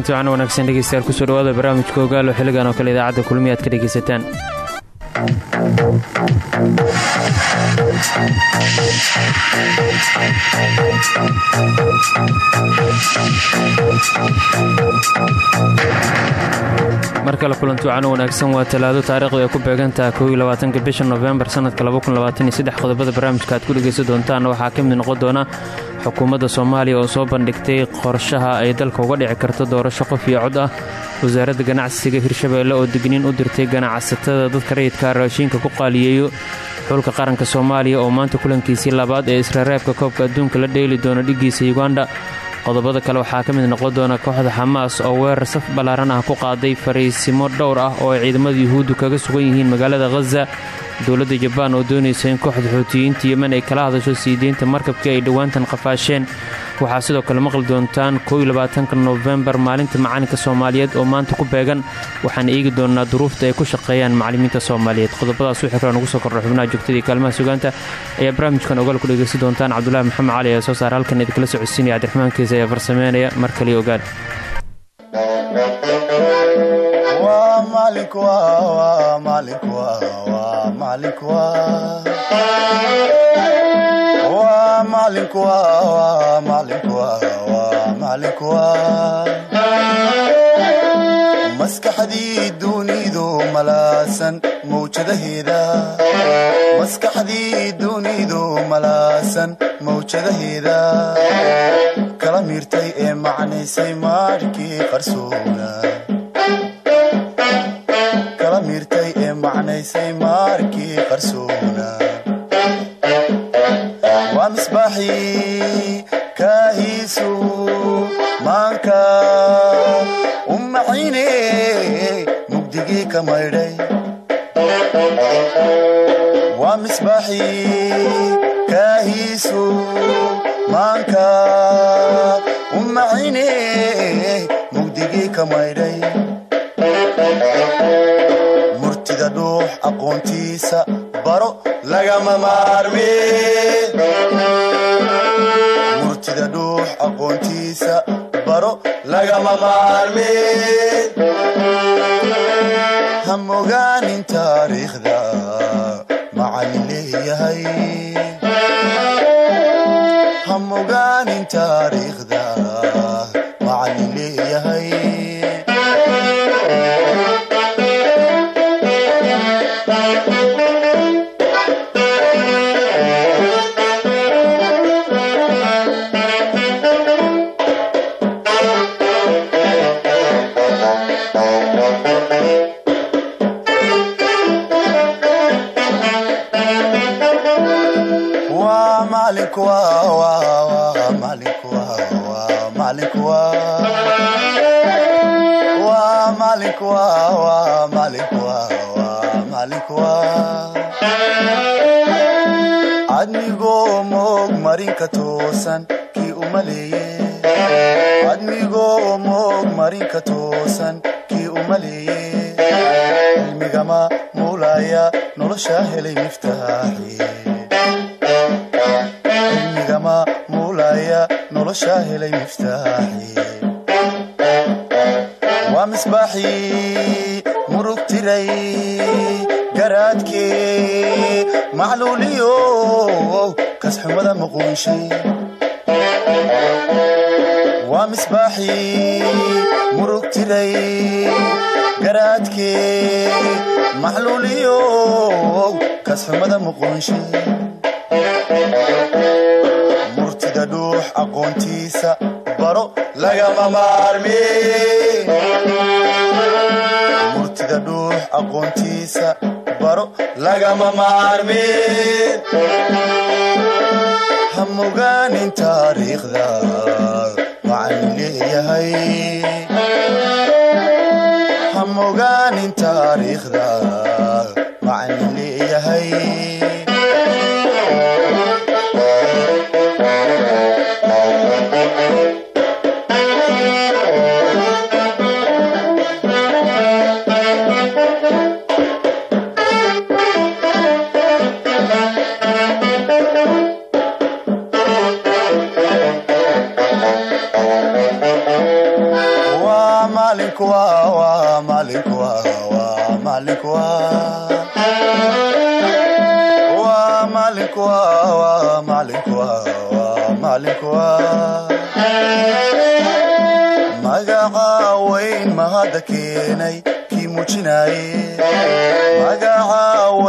kulanti wacan wanaagsan dhegeystayaal ku soo dhawaada barnaamijka ogaalo xilligan oo kale idaacadda kulmiya ka dhegeysataan mar kale kulanti wacan wanaagsan waa talaado taarikhdu ay ku beegantaha kow bisha nofembar sanadka qodobada barnaamijka aad ku dhegeysan doontaan. Waxaa ka mid noqon doona xukuumadda soomaaliya oo soo bandhigtay qorshaha ay dalka uga dhici karto doorasho qof iyo cod ah. Wasaaradda ganacsiga hirshabeelle oo digniin u dirtay ganacsatada dadka rayidka raashiinka ku qaaliyeeyo xulka qaranka soomaaliya oo maanta kulankiisii labaad ee israreebka koobka adduunka la dheeli doono dhiggiisa yuganda qodobada kale waxaa ka mid noqon doona kooxda xamaas oo weerar saf ballaaran ah ku qaaday fariisimo dhowr ah oo ay ciidamada yuhuuddu kaga sugan yihiin magaalada khaza dowladda jabaan oo doonaysa in kooxda xuutiyiinta yemen ay kala hadasho siideynta markabkii ay dhowaantan qafaasheen. Waxaa sidoo kale maqli doontaan koylabaatanka nofembar maalinta macalinka soomaaliyeed oo maanta ku beegan. Waxaan eegi doonaa duruufta ay ku shaqeeyaan macalimiinta soomaaliyeed. Qodobadaas wixii kale nugu soo kordha xubnaha joogtadii kaalmaha sugaanta ayaa barnaamijkan ogaal ku dhegeysan doontaan cabdulaahi maxamed cali ee soo saar halkan idinkala socodsiinaya cabdiraxmaan kiisa ayaa farsameynaya mar kaliya ogaal maskaxdii dunidu malaasan mawjadaheeda kala miirtay ee macnaysay maarhkii qarsoona waa misbaaxii kaahiisu maanka u macine mugdigii ka maydhay maanka u macine mugdigii ka maydhay lagama maarme murtida dhuux aqoontiisa baro lagama maarme ha mogaanin taariikhda macalin leeyahay ha mogaanin taariikhda marinka toosan kii umaleeye cilmigama muulaya nolosha helay miftaaxicilmigama muulaya nolosha helay miftaaxi waa misbaaxii murug tiray garaadkee macluuliyo kasxumada muquunshay waa misbaaxii murug tiray garaadkee macluuliyo kasxumada muquunshay murtida dhuux aqoontiisa baro lagama maarme murtida dhuux aqoontiisa baro lagama maarme ha mogaanin taariikhda macalin leeyahay ha mogaanin taariikhda macalin leeyahay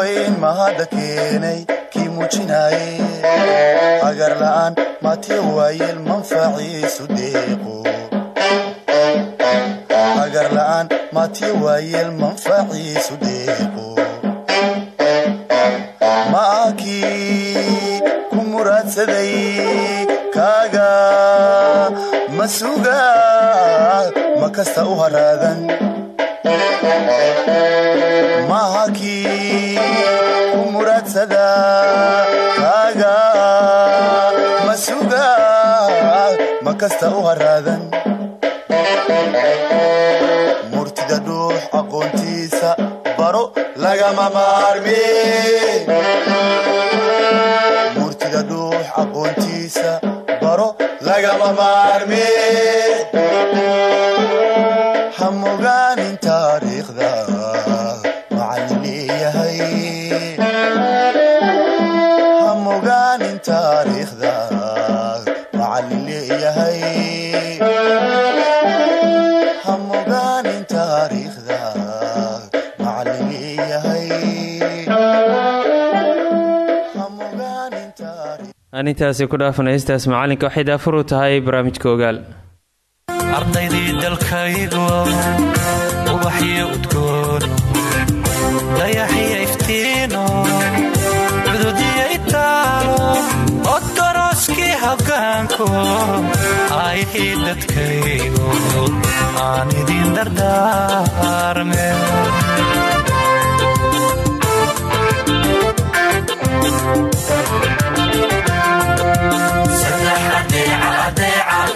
weyn mahadda keenay kii muujinaaye agar la'aan matiya waayeel manfaciisu deeqo agar la'aan matiya waayeel manfaciisu deeqo maakii ku muraadsaday kaaga ma suga ma kasta u haraadan kasta u haraadan. Murtida dhuux aqoontiisa baro lagama maarmi murtida dhuux aqoontiisa baro lagama maarmi taariikhda aan intaasi ku dhaafana heystaas macalinka waxay daafur u tahay barnaamijka ogaal. Ardaydii dalkaygo ubaxyo udgoon dayaxiyo iftiino cududiyo itaalo odorooskii hoggaanko ayhii dadkaygo aan idin dardaarme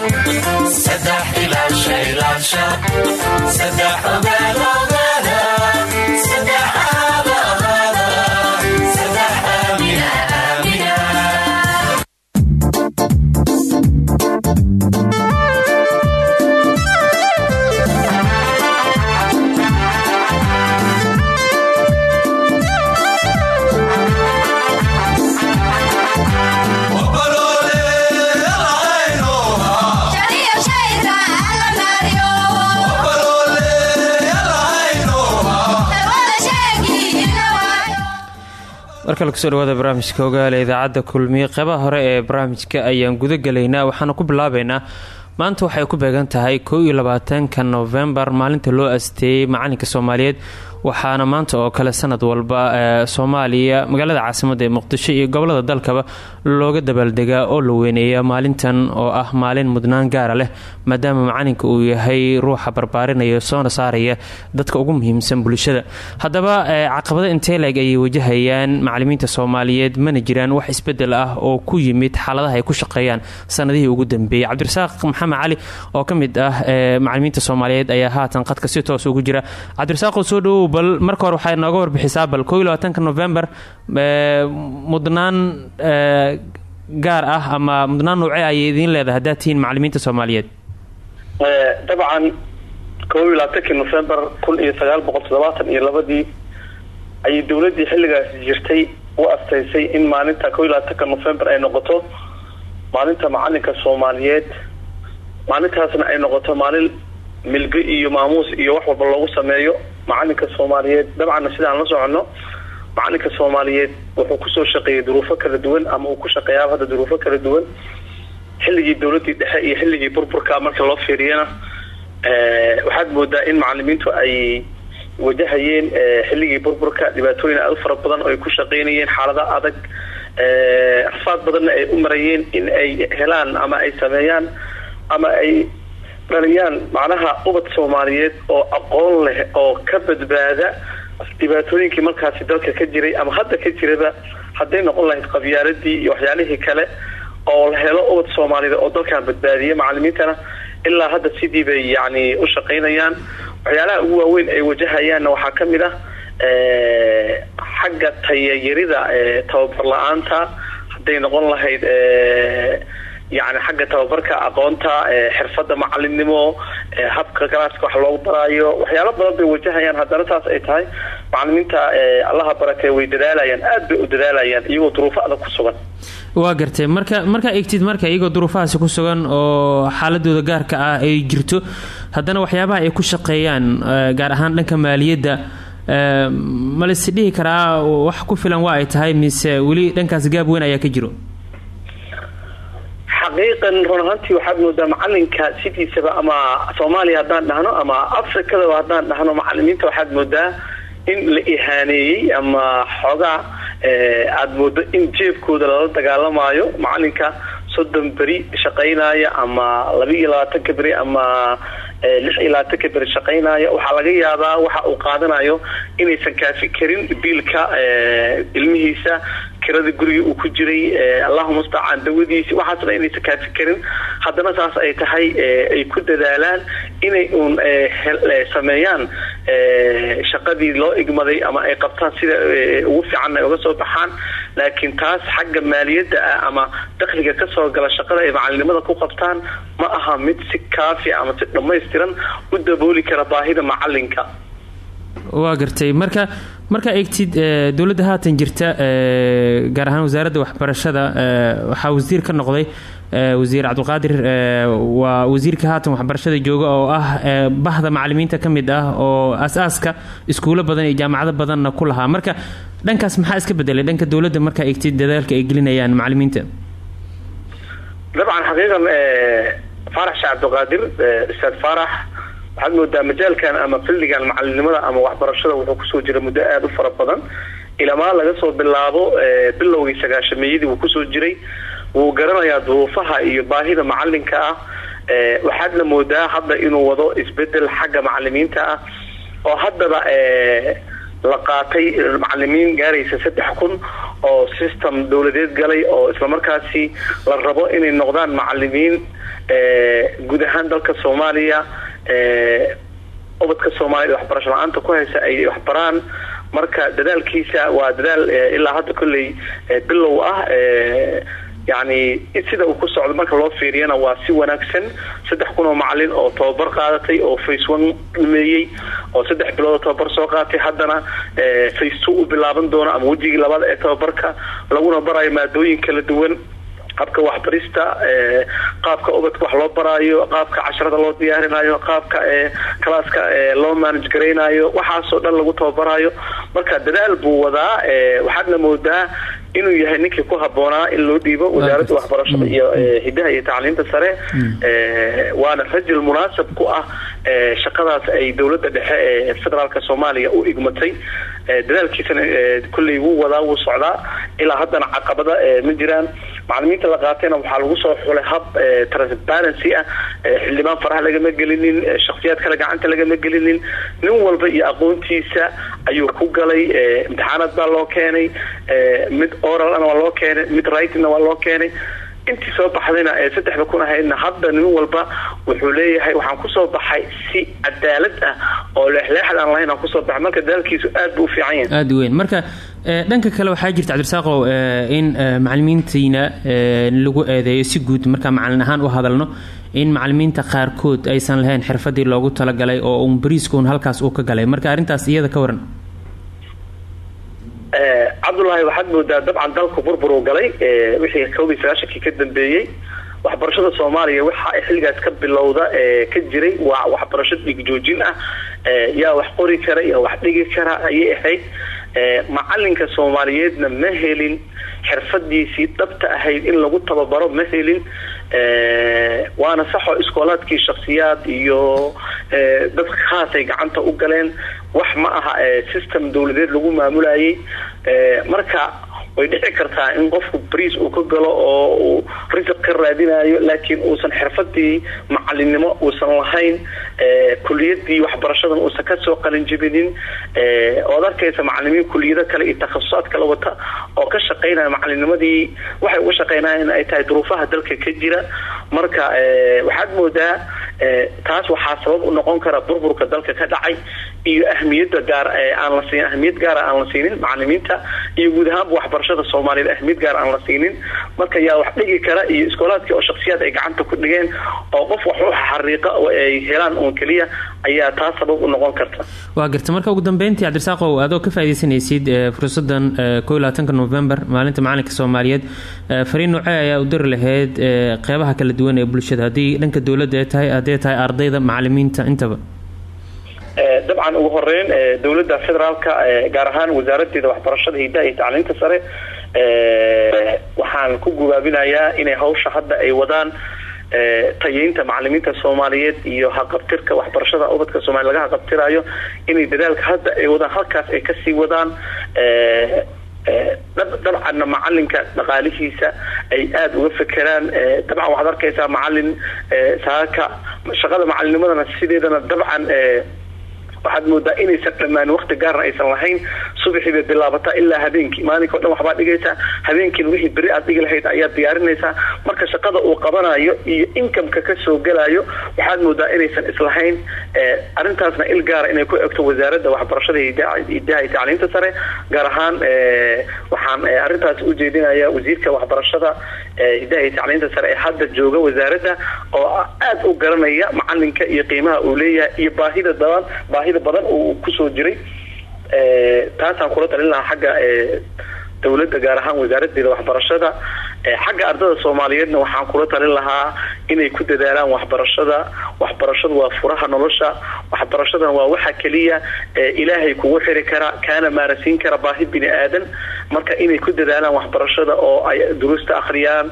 saddex ilaasha ilaasha saddex ogaaloga markale ku soo dhawaada barnaamijka ogaale idaacadda kulmiye qeybaha hore ee barnaamijka ayaan guda gelaynaa waxaana ku bilaabeynaa maanta waxay ku beegan tahay kow labaatanka novembar maalinta loo asteeyey macalinka soomaaliyeed waxaana maanta oo kale sanad walba ee soomaaliya magaalada caasimadda ee muqdisho iyo gobollada dalkaba looga dabaaldegaa oo la weyneeya maalintan oo ah maalin mudnaan gaara leh maadaama macalinka uu yahay ruuxa barbaarinaya soona saaraya dadka ugu muhiimsan bulshada. Haddaba caqabado intee leeg ayay wajahayaan macalimiinta soomaaliyeed mana jiraan wax isbeddel ah oo ku yimid xaaladaha ay ku shaqeeyaan sanadihii ugu dambeeyey cabdirasaaq maxamed cali oo ka mid ah macalimiinta soomaaliyeed ayaa haatan qadka si toos ugu jira. Cabdirasaaqoo soo dhawow bal marka hore waxay nooga warbixisaa bal koo iyo labaatanka november mudnaan gaar ah ama mudnaan noocee ayay idiin leedahay. Haddaad tihiin macalimiinta soomaaliyeed. Dabcan koob iyo labaatankii november kun iyo sagaal boqol toddobaatan iyo labadii ayay dowladdii xilligaasi jirtay u asteysay in maalinta koob iyo november ay noqoto maalinta macalinka soomaaliyeed. Maalintaasna ay noqoto maalin milge iyo maamuus iyo wax walba loogu sameeyo. Macalinka soomaaliyeed dabcanna sidaan la soconno macalinka soomaaliyeed wuxuu ku soo shaqeeyay duruufo kala duwan ama uu ku shaqeeyaa hadda duruufo kala duwan. Xilligii dowladdii dhexe iyo xilligii burburka marka loo fiiriyana waxaad moodaa in macalimiintu ay wajahayeen xilligii burburka. Dhibaatooyin aad u fara badan oo ay ku shaqeynayeen xaalada adag rafaad badanna ay u marayeen in ay helaan ama ay sameeyaan ama ay dhaliyaan macnaha ubad soomaaliyeed oo aqoon leh oo ka badbaada dhibaatooyinkii markaasi dalka ka jiray ama hadda ka jiraba hadday noqon lahayd qabyaaladii iyo waxyaalihii kale oo la helo ubad soomaaliyeed oo dalkan badbaadiya macalimiintana ilaa hadda sidii bay yani u shaqaynayaan. Waxyaalaha ugu waaweyn ay wajahayaanna waxaa ka mid ah xagga tayayarida tababar la'aanta hadday noqon lahayd yani xagga tababarka aqoonta xirfada macalinimo habka galaaska wax loogu baraayo waxyaalo badan bay wajahayaan. Haddana saas ay tahay macalimiinta allaha barakee way dadaalayaan aad bay u dadaalayaan iyagoo duruufo adag ku sugan. Waa gartay marka markaa egtid marka iyagoo duruufahaasi ku sugan oo xaaladooda gaarka ah ay jirto haddana waxyaabaha ay ku shaqeeyaan gaar ahaan dhanka maaliyadda ma lais dhihi karaa wax ku filan waa ay tahay mise weli dhankaas gaab weyn ayaa ka jiro xaqiiqan run ahaantii waxaad moodaa macalinka sidiisaba ama soomaaliya haddaan dhahno ama afrikadaba haddaan dhahno macalimiinta waxaad moodaa in la ihaaneeyey ama xoogaa aada moodo in jeebkooda lala dagaalamaayo. Macalinka soddon beri shaqaynaya ama laba iyo labaatanka beri ama lix iyo labaatanka beri shaqaynaya. Waxaa laga yaabaa waxa uu qaadanayo inaysan kaafi karin biilka ilmihiisa kirada guriga uu ku jiray allahuma mustacaan dawadiisi. Waxaasna inaysan kaafi karin haddana saas ay tahay ay ku dadaalaan inay uun sameeyaan shaqadii loo igmaday ama ay qabtaan sida ugu fiican ay uga soo baxaan. Laakiin taas xagga maaliyadda ah ama dakhliga ka soo gala shaqada ay macalinimada ku qabtaan ma aha mid si kaafi ama si dhammaystiran u dabooli kara baahida macalinka waa gartay. Marka markaa eegtid dowladda haatan jirta gaar ahaan wasaaradda waxbarashada waxaa wasiir ka noqday wasiir cabdulqaadir waa wasiirka haatan waxbarashada jooga oo ah bahda macalimiinta ka mid ah oo as-aaska iskuulo badan iyo jaamacado badanna ku lahaa. Marka dhankaas maxaa iska bedelay dhanka dowladda markaa eegtid dadaalka ay gelinayaan macalimiinta. Dabcan xaqiiqan faarax sheekh cabdulqaadir ustaad faarax waxaad moodaa majaalkan ama fildigan macalinimada ama waxbarashada wuxuu ku soo jira muddo aada u fara badan. Ilamaa laga soo bilaabo bilowgii sagaashameeyadii wuu ku soo jiray. Wuu garanayaa duruufaha iyo baahida macalinka ah. Waxaadna moodaa hadda inuu wado isbeddel xagga macalimiinta ah oo haddaba la qaatay macalimiin gaaraysa saddex kun oo system dowladeed galay oo islamarkaasi la rabo inay noqdaan macalimiin guud ahaan dalka soomaaliya ubadka soomaaliyad waxbarasho la'aanta ku haysa ay waxbaraan. Marka dadaalkiisa waa dadaal ilaa hadda kolley bilow ah yani sida uu ku socdo marka loo fiiriyana waa si wanaagsan. Saddex kun oo macalin oo tababar qaadatay oo face one dhameeyey oo saddex bilood tababar soo qaatay. Haddana face two u bilaaban doono ama wejigii labaad ee tababarka laguna barayo maadooyin kala duwan qaabka waxbarista qaabka ubadka wax loo baraayo qaabka casharada loo diyaarinayo qaabka calaaska loo manage garaynayo waxaasoo dhan lagu tababarayo marka dadaal buu wadaa waxaadna moodaa inuu yahay ninkii ku haboonaa in loo dhiibo wasaaradda waxbarashada iyo hidaha iyo tacliinta sare. Waana rajul munaasab ku ah shaqadaas ay dowladda dhexe ee federaalka soomaaliya u igmatay. Dadaalkiisana kulley wuu wadaa wuu socdaa. Ilaa haddana caqabada ma jiraan macalimiinta la qaatayna waxaa lagu soo xulay hab transparency ah xildhibaan faraha lagama gelinin shaksiyaad kale gacanta lagama gelinin. Nin walba iyo aqoontiisa ayuu ku galay imtixaanaad baa loo keenay mid oralna waa loo keenay mid writingna waa loo keenay intii soo baxdayna ee saddexda kun ahaydna hadda nin walba wuxuu leeyahay waxaan ku soo baxay si cadaalad ah oo leexleexad aan lahayn aan ku soo baxay. Marka dadaalkiisu aad buu u fiican yahay. Weyn. Marka dhanka kale waxaa jirta cabdirasaaqow in macalimiintiina lagu eedeeyo si guud. Markaa macalin ahaan u hadalno in macalimiinta qaarkood aysan lahayn xirfadii loogu talagalay oo un bariiskuun halkaas uu ka galay. Marka arrintaas iyada ka waran cabdullaahi waxaad moodaa dabcan dalku burbur uu galay wixii koob iyo ka dambeeyey. Waxbarashada soomaaliya waxa xilligaas ka bilowda ka jiray waa waxbarasho dhigjoojin ah yaa wax qori kara yaa wax dhigi kara ayay ahayd. Macalinka soomaaliyeedna ma helin xirfadiisii dhabta ahayd in lagu tababaro ma helin waana saxoo iskoolaadkii shaksiyaad iyo dad khaasay gacanta u galeen. Wax ma aha system dowladeed lagu maamulayay marka way dhici kartaa in qofku bariis uu ka galo oo uu risiq ka raadinayo laakiin uusan xirfadii macalinimo uusan lahayn kuliyadii waxbarashadan uusan ka soo qalinjibinin ood arkaysa macalimiin kuliyado kale iyo takhasusaad kala wata oo ka shaqaynaya macalinimadii waxay uga shaqaynayaan ay tahay duruufaha dalka ka jira. Marka waxaad moodaa taas waxaa sabab u noqon kara burburka dalka ka dhacay iyo ahmiyadda gaar siin ahmiyad gaara aan la siinin macalimiinta iyo guud ahaanba waxbarashada soomaaliyeed ahmiyad gaar aan la siinin. Marka yaa wax dhigi kara iyo iskoolaadkii oo shaksiyaad ay gacanta ku dhigeen oo qof wax u xariiqa oo ay helaan uun keliya ayaa taa sabab u noqon karta. Waa garta. Marka ugu dambeyntii cabdirasaaqow adoo ka faaideysanaysid fursadan ko iyo november maalinta macalinka soomaaliyeed fariin noocee ayaa u diri lahayd qeybaha kala duwan ee bulshada. Haddii dhanka dowladda ay tahay hadday tahay ardayda macalimiinta intaba? Dabcan ugu horeyn dowladda federaalka gaar ahaan wasaaradeeda waxbarashada hidaha iyo tacliinta sare waxaan ku gubaabinayaa inay hawsha hadda ay wadaan tayeynta macalimiinta soomaaliyeed iyo haqabtirka waxbarashada ubadka soomaliya laga haqabtirayo inay dadaalka hadda ay wadaan halkaas ay ka sii wadaan dabcanna macalinka dhaqaalihiisa ay aada uga fekeraan. Dabcan waxaad arkaysaa macalin saaka shaqada macalinimadana sideedana dabcan waxaad moodaa inaysan dhammaan waqti gaarna aysan lahayn subaxii bay bilaabataa ilaa habeenkii. Maalinka dhan waxbaa dhigaysaa habeenkiina wixii beri aad dhigi lahayd ayaa diyaarinaysaa. Marka shaqada uu qabanayo iyo inkamka ka soo gelayo waxaad moodaa inaysan islahayn arrintaasna il gaara inay ku egto wasaaradda waxbarashada hidaha iyo tacliinta sare gaar ahaan waxaan arrintaas ujeedinaya wasiirka waxbarashada hidaha iyo tacliinta sare ee hadda jooga wasaaradda oo aada u garanaya macalinka iyo qiimaha uu leeyahay iyo baahida daban baahida badan uu ku soo jiray taasaan kula talin lahaa xagga dowladda gaar ahaan wasaaradeeda waxbarashada xagga ardada soomaaliyeedna waxaan kula talin lahaa inay ku dadaalaan waxbarashada. Waxbarashadu waa furaha nolosha. Waxbarashadana waa waxa keliya ilaahay kugu xiri kara kaana maarasiin kara baahi bini aadan. Marka inay ku dadaalaan waxbarashada oo ay duruusta akhriyaan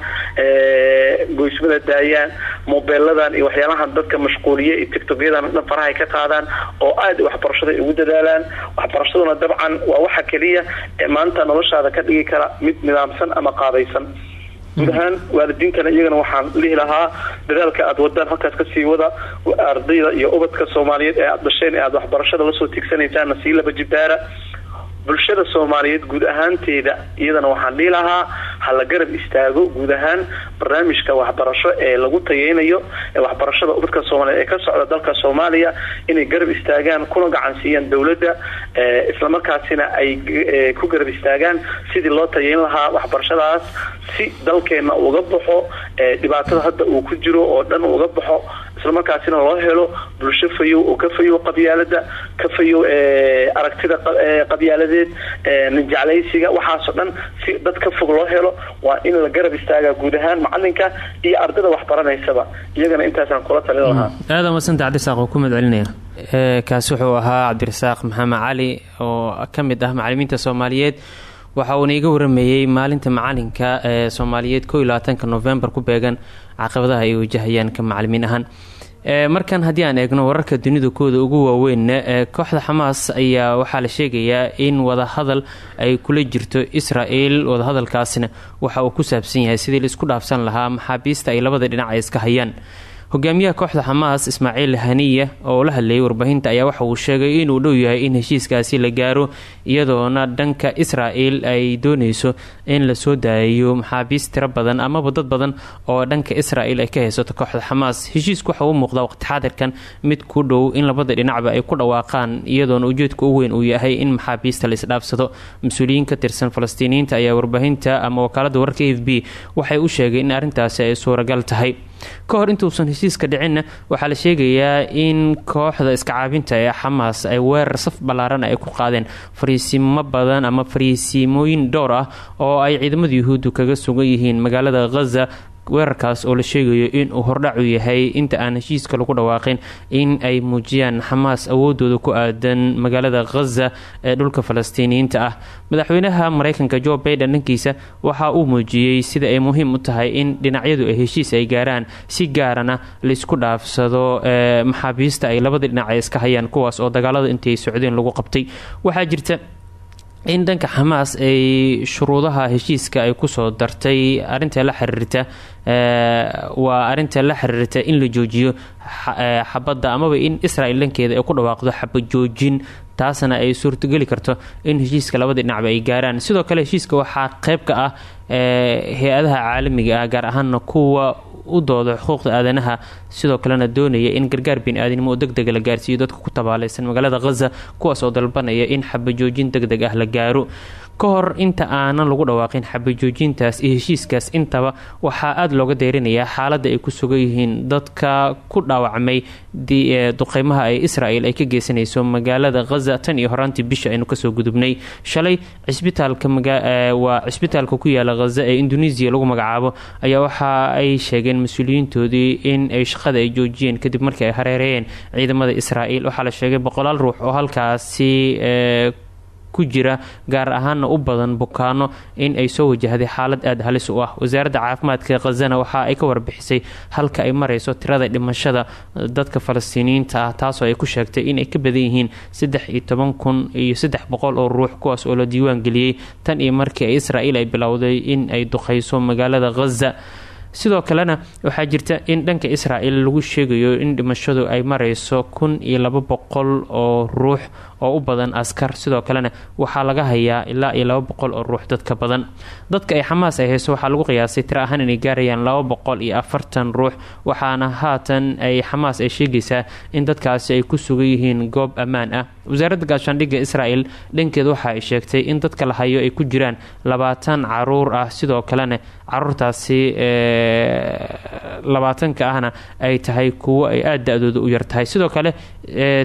goysmada daayaan mobeeladan iyo waxyaalahan dadka mashquuliye iyo tictokyadan dhan faraha ay ka qaadaan oo aada waxbarashada ugu dadaalaan. Waxbarashaduna dabcan waa waxa keliya maanta noloshaada ka dhigi kara mid nidaamsan ama qaabaysan guud ahaan waalidiintana iyagana waxaan lihi lahaa dadaalka aada wadaan halkaas ka sii wada ardayda iyo ubadka soomaaliyeed ee aada dhasheen ee aada waxbarashada la soo tigsanaysaana sii laba jibaara bulshada soomaaliyeed guud ahaanteeda iyadana waxaan dhihi lahaa hala garab istaago guud ahaan barnaamijka waxbarasho ee lagu tayeynayo ee waxbarashada ubadka soomaaliyeed ee ka socda dalka soomaaliya inay garab istaagaan kuna gacan siiyaan dowladda islamarkaasina ay ku garab istaagaan sidii loo tayeyn lahaa waxbarashadaas si dalkeena uga baxo dhibaatada hadda uu ku jiro oo dhan uga baxo islamarkaasina loo helo bulsho fayow oo ka fayow qabyaalada ka fayow aragtida qabyaaladeed ninjeclaysiga waxaasoo dhan si dad ka fog loo helo waa in la garab istaagaa guud ahaan macalinka iyo ardada waxbaranaysaba iyagana intaasaan kula talin lahaa. Aada madsanta cabdirasaaq oo ku madcelinaya. Kaasi wuxuu ahaa cabdirasaaq maxamed cali oo ka mid ah macalimiinta soomaaliyeed. Waxa uuna iga warameeyey maalinta macalinka ee soomaaliyeed ko iyo labaatanka novembar ku beegan. Caqabadaha ay wajahayaan ka macalimiin ahaan markan haddii aan eegno wararka dunida kooda ugu waaweynna kooxda xamaas ayaa waxaa la sheegayaa in wadahadal ay kula jirto isra-el wadahadalkaasina waxa uu ku saabsan yahay sidii la isku dhaafsan lahaa maxaabiista ay labada dhinac ay iska hayaan hogaamiyaha kooxda xamaas ismaaciil haniya oo la hadlayay warbaahinta ayaa waxa uu sheegay inuu dhow yahay in heshiiskaasi la gaaro iyadoona dhanka isra-el ay dooneyso in la soo daayayo maxaabiist tiro badan amaba dad badan oo dhanka isra-el ay ka haysato kooxda xamaas. Heshiisku waxa uu muuqdaa waqti xaadirkan mid ku dhow in labada dhinacba ay ku dhawaaqaan iyadoona ujeedka u weyn uu yahay in maxaabiista la isdhaafsado mas'uuliyiin ka tirsan falastiiniyiinta ayaa warbaahinta ama wakaalada wararka f b waxay u sheegay in arrintaasi ay suuragal tahay ka intuusan heshiiska dhicinna waxaa la sheegayaa in kooxda iskacaabinta ee xamaas ay weerar saf ballaaran ay ku qaadeen fariisimo badan ama fariisimooyin dhowr ah oo ay ciidamada yuhuuddu kaga sugan yihiin magaalada khaza weerarkaas oo la sheegayo inuu hordhacu yahay inta aan heshiiska lagu dhawaaqin in ay muujiyaan xamaas awoodooda ku aadan magaalada khaza ee dhulka falastiiniyiinta ah. Madaxweynaha mareykanka jo baiden dhankiisa waxa uu muujiyey sida ay muhiim u tahay in dhinacyadu ay heshiis ay gaaraan si gaarana la isku dhaafsado maxaabiista ay labada dhinac ay iska hayaan kuwaas oo dagaalada intay socdeen lagu qabtay. Waxaa jirta in dhanka xamaas ay shuruudaha heshiiska ay ku soo dartay arinta la xiriirta waa arinta la xiriirta in la joojiyo xabadda amaba in israel dhankeeda ay ku dhawaaqdo xabad joojin taasna ay suurtogeli karto in heshiiska labada dhinacba ay gaaraan. Sidoo kale heshiiska waxaa qeyb ka ah hay'adaha caalamiga ah gaar ahaana kuwa u dooda xuquuqda aadanaha sidoo kalena doonaya in gargaar bini-aadnimo oo deg la gaarsiiyo dadka ku tabaalaysan magaalada khaza kuwaas oo dalbanaya in xabajoojin deg deg ah la gaaro ka hor inta aanan lagu dhawaaqin xabajoojintaas iyo heshiiskaas intaba waxaa aada looga deyrinayaa xaaladda ay ku sugan yihiin dadka ku dhaawacmay duqeymaha ee israel ay ka geysanayso magaalada khaza tan iyo horaantii bisha aynu ka soo gudubnay. Shalay cisbitaalka waa cisbitaalka ku yaalla khaza ee indonesiya lagu magacaabo ayaa waxa ay sheegeen mas'uuliyiintoodii in ay shaqada ay joojiyeen kadib markii ay hareereeyeen ciidamada israel waxaa la sheegay boqolaal ruux oo halkaasi ku jira gaar ahaana u badan bukaano in ay soo wajahday xaalad aada halis u ah. Wasaaradda caafimaadka khazana waxa ay ka warbixisay halka ay marayso tirada dhimashada dadka falastiiniyiinta ah taasoo ay ku sheegtay inay ka badan yihiin saddex iyo toban kun iyo saddex boqol oo ruux kuwaas oo la diiwaan geliyey tan iyo markii ay israa'iil ay bilowday in ay duqeyso magaalada khaza sidoo kalena waxaa jirta in dhanka israel lagu sheegayo in dhimashadu ay mareyso kun oo ruux oo u badan askar. Sidoo kalena waxaa laga hayaa ilaa iyo laba boqol oo ruux dadka badan. Dadka ay xamaas ay hayso waxaa lagu qiyaasay tiro ahaan inay gaarayaan laba boqol iyo afartan ruux waxaana haatan ay xamaas ay sheegaysaa in dadkaasi ay ku sugan yihiin goob ammaan ah. Wasaaradda gaashaandhigga israel dhankeed waxa ay sheegtay in dadka la hayo ay ku jiraan labaatan carruur ah. Sidoo kalena caruurtaasi labaatanka ahna ay tahay kuwo ay aada da-dooda u yartahay sidoo kale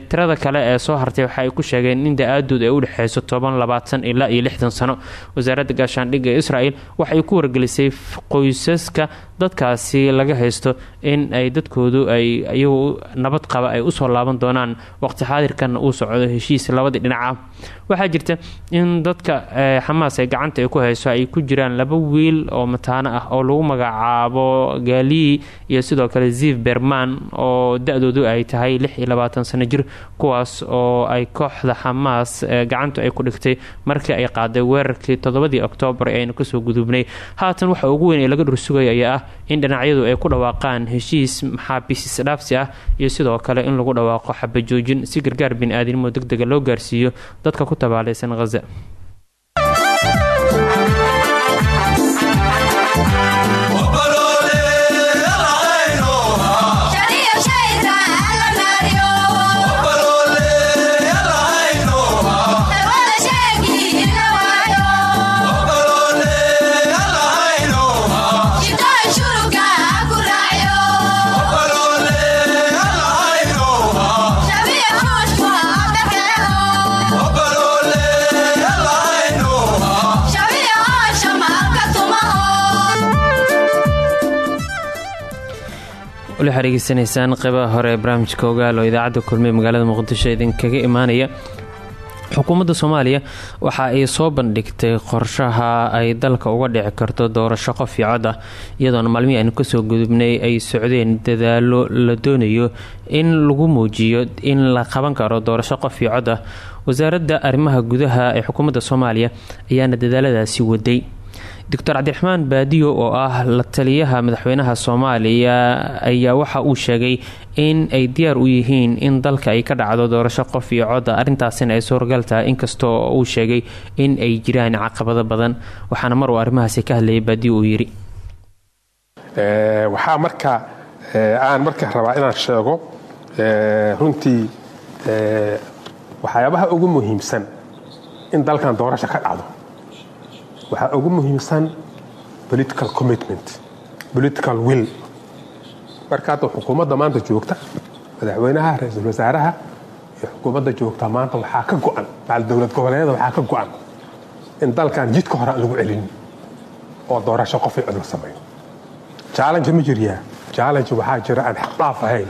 tirada kale ee soo hartay waxa ay ku sheegeen in da'aadood ay u dhexeyso toban labaatan ilaa iyo lixdan sano. Wasaaradda gaashaandhigga israel waxay ku wargelisay qoysaska dadkaasi laga haysto in ay dadkoodu ay iyagu nabad qaba ay u soo laaban doonaan. Waqti xaadirkanna uu socdo heshiis labadii dhinac ah. Waxaa jirta in dadka xamaas ay gacanta ay ku hayso ay ku jiraan laba wiil oo mataano ah oo lagu magacaabo gaaliyi iyo sidoo kale ziv berman oo da-doodu ay tahay lix iyo labaatan sano jir kuwaas oo ay kooxda xamaas gacantu ay ku dhigtay markii ay qaaday weerarkii toddobadii oktoobar ee aynu ka soo gudubnay. Haatan waxa ugu weyn ee laga dhursugaya ayaa ah in dhinacyadu ay ku dhawaaqaan heshiis maxaabiis isdhaafsi ah iyo sidoo kale in lagu dhawaaqo xabajoojin si gargaar bini-aadnimo deg dega loo gaarsiiyo dadka ku tabaalaysan khaza waxaad dhegeysanaysaan qeybaha hore ee barnaamijka ogaal oo idaacadda kulmiye magaalada muqdisho idinkaga imaanaya. Xukuumadda soomaaliya waxa ay soo bandhigtay qorshaha ay dalka uga dhici karto doorasho qof iyo cod ah iyadoona maalmihii aynu ka soo gudubnay ay socdeen dadaalo la doonayo in lagu muujiyo in la qaban karo doorasho qof iyo cod ah. Wasaaradda arrimaha gudaha ee xukuumadda soomaaliya ayaana dadaaladaasi waday doctor cabdiraxmaan baadiyo oo ah la taliyaha madaxweynaha soomaaliya ayaa waxa uu sheegay in ay diyaar u yihiin in dalka ay ka dhacdo doorasho qof iyo codda arrintaasina ay suuragal tahay inkastoo uu sheegay in ay jiraan caqabado badan. Waxaana mar uu arrimahaasi ka hadlayay baadiyo uu yidhi. Waxaa marka aan marka rabaa inaan sheego runtii waxyaabaha ugu muhiimsan in dalkan doorasho ka dhacdo waxaa ugu muhiimsan political commitment political will. Marka hadda xukuumadda maanta joogta madaxweynaha ra'iisul wasaaraha iyo xukuumadda joogta maanta waxaa ka go-an macal dowlad goboleedyada waxaa ka go-an in dalkan jidka hore aan lagu celin oo doorasho qof cod la sameeyo. Challenge ma jiryaa challenge waxaa jira aan xaqdhaaf ahayn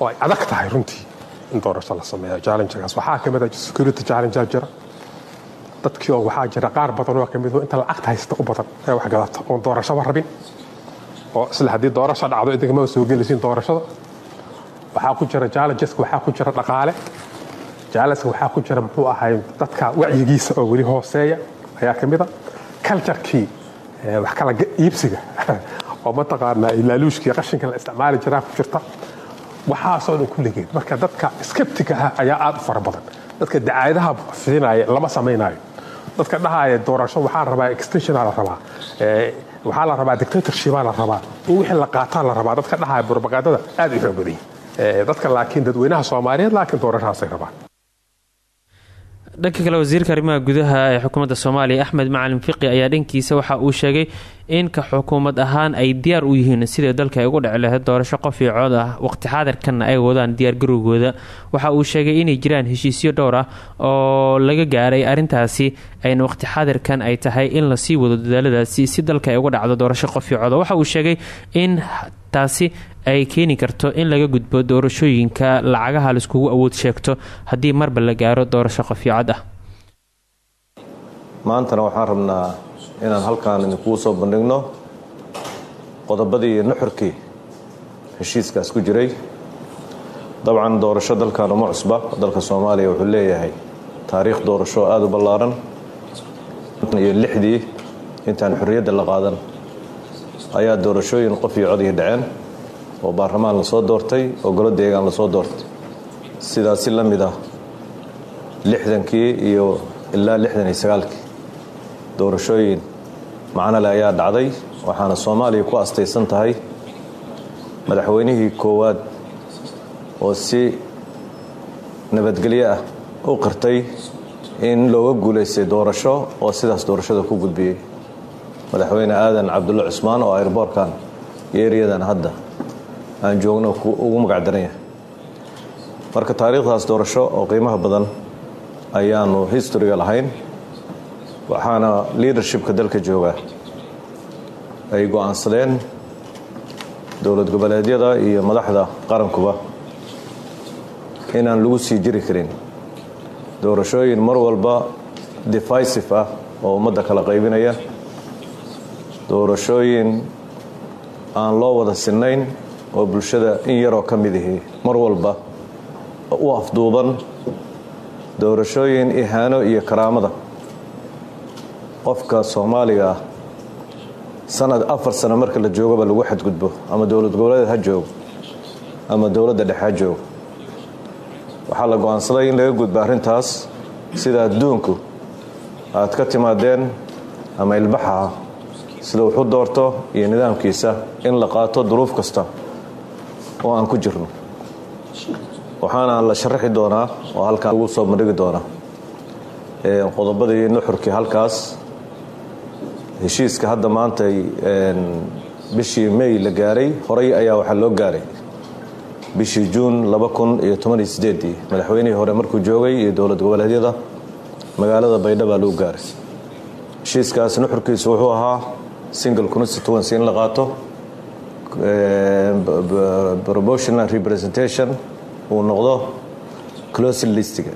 oo ay adag tahay runtii in doorasho la sameeyo. Challengegaas waxaa ka mid a security challengea jira dadkii oo waxaa jira qaar badan oo ka mid inta lacagta haysta u badan ee wax gadata oon doorashaba rabin. oo isla haddii doorasho dhacdo idinkamaba soo gelaysiin doorashada. Waxaa ku jira challengeska waxaa ku jira dhaqaale. Challengeska waxaa ku jira muxuu ahay dadka wacyigiisa oo weli hooseeya ayaa ka mid a. Culturekii wax kala iibsiga oo mataqaanaa ilaaluushkii qashinka la isticmaali jiraa ku jirta. Waxaasoo dhan kulligeed marka dadka skeptiga ah ayaa aad u fara badan. Dadka dacaayadaha fidinaya lama samaynayo dadka dhahaya doorasho waxaa la rabaa extensionaa la rabaa. Waxaa la rabaa dictatorshipaa la rabaa. In wixii la qaataa la rabaa dadka dhahaya propagandada aad u xoog badan dadka laakiin dadweynaha soomaaliyeed laakiin doorashahaasay rabaan dhanka kale wasiirka arrimaha gudaha ee xukuumadda soomaaliya axmed macalin fiqi ayaa dhankiisa waxa uu sheegay in ka xukuumad ahaan ay diyaar u yihiin sidai dalka ay ugu dhici doorasho qof iyo cood ah. Waqti xaadirkanna ay wadaan diyaargarowgooda waxa uu sheegay inay jiraan heshiisyo dhowr ah oo laga gaaray arrintaasi. Ayna waqti xaadirkan ay tahay in la sii wado dadaaladaasi si dalka ay uga dhacdo doorasho qof iyo cood waxa uu sheegay in taasi ay keeni karto in laga gudbo doorashooyinka lacagaha laiskugu awood sheegto haddii marba la gaaro doorasho qofyocod ah. Maantana waxaan rabnaa inaan halkaan idinkugu soo bandhigno qodobadii iyo nuxurkii heshiiskaas ku jiray. Dabcan doorasho dalkan uma cusba. Dalka soomaaliya wuxuu leeyahay taariikh doorasho aada u ballaaran. Iyo lixdii intaan xorriyadda la qaadan. Ayaa doorashooyin qof iyo codii dhaceen oo baarlamaan la soo doortay oo golo deegaan la soo doortay. Sidaas si la mid ah lixdankii iyo ilaa lixdan iyo sagaalkii doorashooyin macnole ayaa dhacday waxaana soomaaliya ku astaysan tahay madaxweynihii koowaad oo si nabadgelyo ah u qirtay in looga guulaystay doorasho oo sidaas doorashada ku gudbiyey. Madaxweyne aadan cabdulle cusmaan oo airboorkan iyo eryadan hadda aan joogno ugu magac daran yahay marka taariikhdaas doorasho oo qiimaha badan ayaanu historiga lahayn waxaana leadershipka dalka jooga. Ay go'aansadeen dowlad goboleedyada iyo madaxda qarankuba inaan lagu sii jiri karin. Doorashooyin mar walba defisive ah oo ummadda kala qaybinaya. Doorashooyin aan loo wada sinnayn oo bulshada in yaroo ka mid ihi. Mar walba u afduuban doorashooyin ihaano iyo karaamada. Qofka soomaaliga ah sanad afar sano marka la joogaba lagu xadgudbo ama dowlad goboleed ha joogo ama dowladda dhexe ha joogo waxaa la go'aansaday in laga gudbo arrintaas sida adduunku aad ka timaadeen ama ilbaxa ah sida wuxu doorto iyo nidaamkiisa in la qaato duruuf kasta oo aan ku jirno. Waxaana la sharaxi doonaa oo halkaan ugu soo bandhigi doonaa. Qodobadii nuxurkii halkaas heshiiska hadda maanta bishii may la gaaray horay ayaa waxaa loo gaaray. Bishii juun ii madaxweynihii hore markuu joogay iyo dowlad goboleedyada magaalada baydhaba lagu gaaray. Heshiiskaas nuxurkiisu wuxuu ahaa single constituency in la qaato proportional representation uu noqdo closing listiga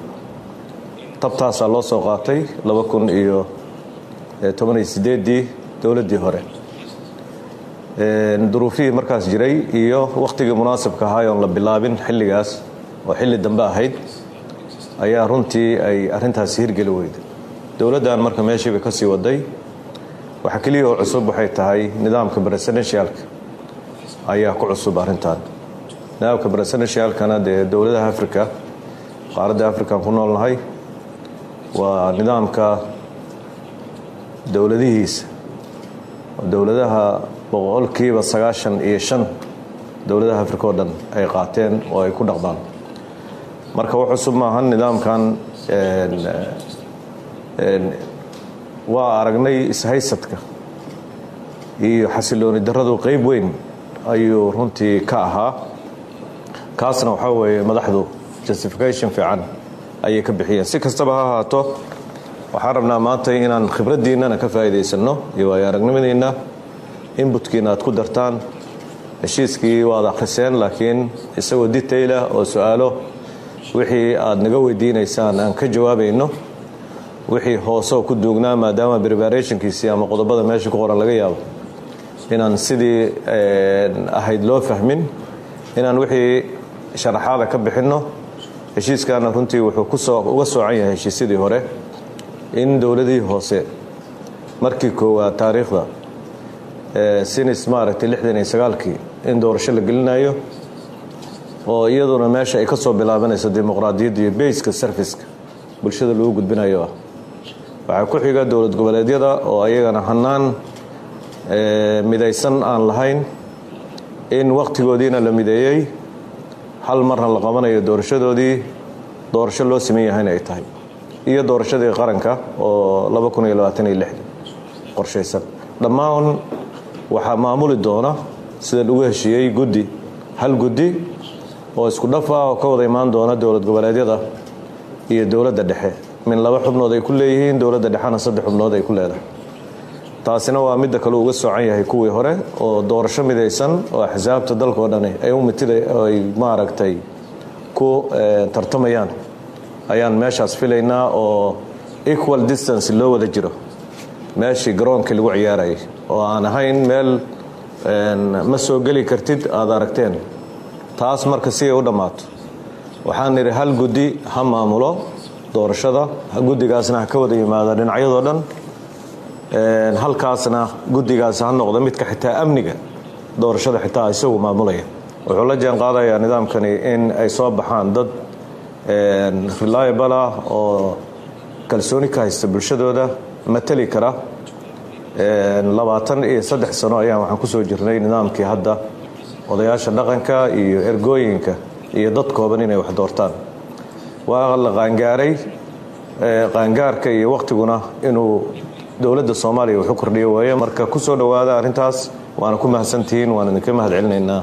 tabtaasaa loo soo qaatay iyo ii dowladdii hore. Duruufihii markaas jiray iyo wakhtigii munaasabka ahaa oon la bilaabin xilligaas oo xilli dambe ahayd ayaa runtii ay arrintaasi hirgeli weyday dowladdan marka meeshiiba ka sii waday waxa keliya oo cusub waxay tahay nidaamka presidentialka ayaa ku cusub arrintan. Nidaamka presidentialkana dee dowladaha africa qaaradda african ku noolnahay waa nidaamka dowladihiisa dowladaha boqolkiiba sagaashan iyo shan dowladaha africa oo dhan ay qaateen oo ay ku dhaqmaan marka wax cusub maahan nidaamkan waa aragnay ishaysadka iyo xasilooni daradu qeyb weyn ayuu runtii ka ahaa. Kaasna waxaa weeye madaxdu justification fiican ayay ka bixiyeen. Si kastaba ha ahaato waxaan rabnaa maanta inaan khibraddiinnana ka faa'iidaysanno iyo waayo aragnimadiinna inbutkiina aad ku dartaan heshiiskii waad akhriseen laakiin isagoo detailah oo su'aalo wixii aad naga weydiinaysaan aan ka jawaabayno wixii hooseo ku duugnaa maadaama preparationkiisii ama qodobada meesha ku qoran laga yaabo inaan sidii ahayd loo fahmin inaan wixii sharaxaada ka bixinno heshiiskaana runtii wuxuu uga soocan yahay heshiisyadii hore in dowladihii hoose. Markii koowaad taariikhda sinis maaragtay lixdan iyo in doorasho la gelinayo oo iyaduna meesha ay ka soo bilaabanayso dimuqraadiyadda iyo bayska sarfiska bulshada lagu gudbinayo ah. Ku xiga dowlad goboleedyada oo ayagana hanaan midaysan aan lahayn in wakhtigoodiina la mideeyey. Hal marna la qabanayo doorashadoodii doorasho loo siman yahayna ay tahay. Iyo doorashadii qaranka oo qorshaysan. Dhammaan waxaa maamuli doona sida lagu heshiiyey guddi. Hal guddi oo isku dhafa oo ka wada imaan doona dowlad goboleedyada iyo dowladda dhexe. Min laba xubnood ay ku leeyihiin dowladda dhexena saddex xubnood ay ku leedahay taasina waa midda kale uga soocan yahay kuwii hore oo doorasho midaysan oo axsaabta dalkao dhani ay maaragtay ku tartamayaan. Ayaan meeshaas filaynaa oo equal distance loo wada jiro. Meeshii garoonkii lagu ciyaarayay oo aan ahayn meel ma soo geli kartid aad aragteen. Taas marka si ay u dhammaato. Waxaan nidhi hal guddi ha maamulo doorashada. Guddigaasna ha ka wada yimaado dhinacyadoo dhan halkaasna guddigaas ha noqdo midka xitaa amniga. Doorashada xitaa isagu maamulaya. Wuxuu la jaan qaadayaa nidaamkani in ay soo baxaan dad reliable ah oo kalsooni ka haysta bulshadooda. Matali kara. Labaatan iyo saddex sano ayaan waxaan ku soo jirnay nidaamkii hadda odayaasha dhaqanka iyo ergooyinka iyo dad kooban inay wax doortaan. Waa la qaangaaray qaangaarka iyo wakhtiguna inuu dowladda soomaaliya wuxu kordhiyo waaye marka ku soo dhowaada waana ku mahadsantihiin waan idinka mahad celinaynaa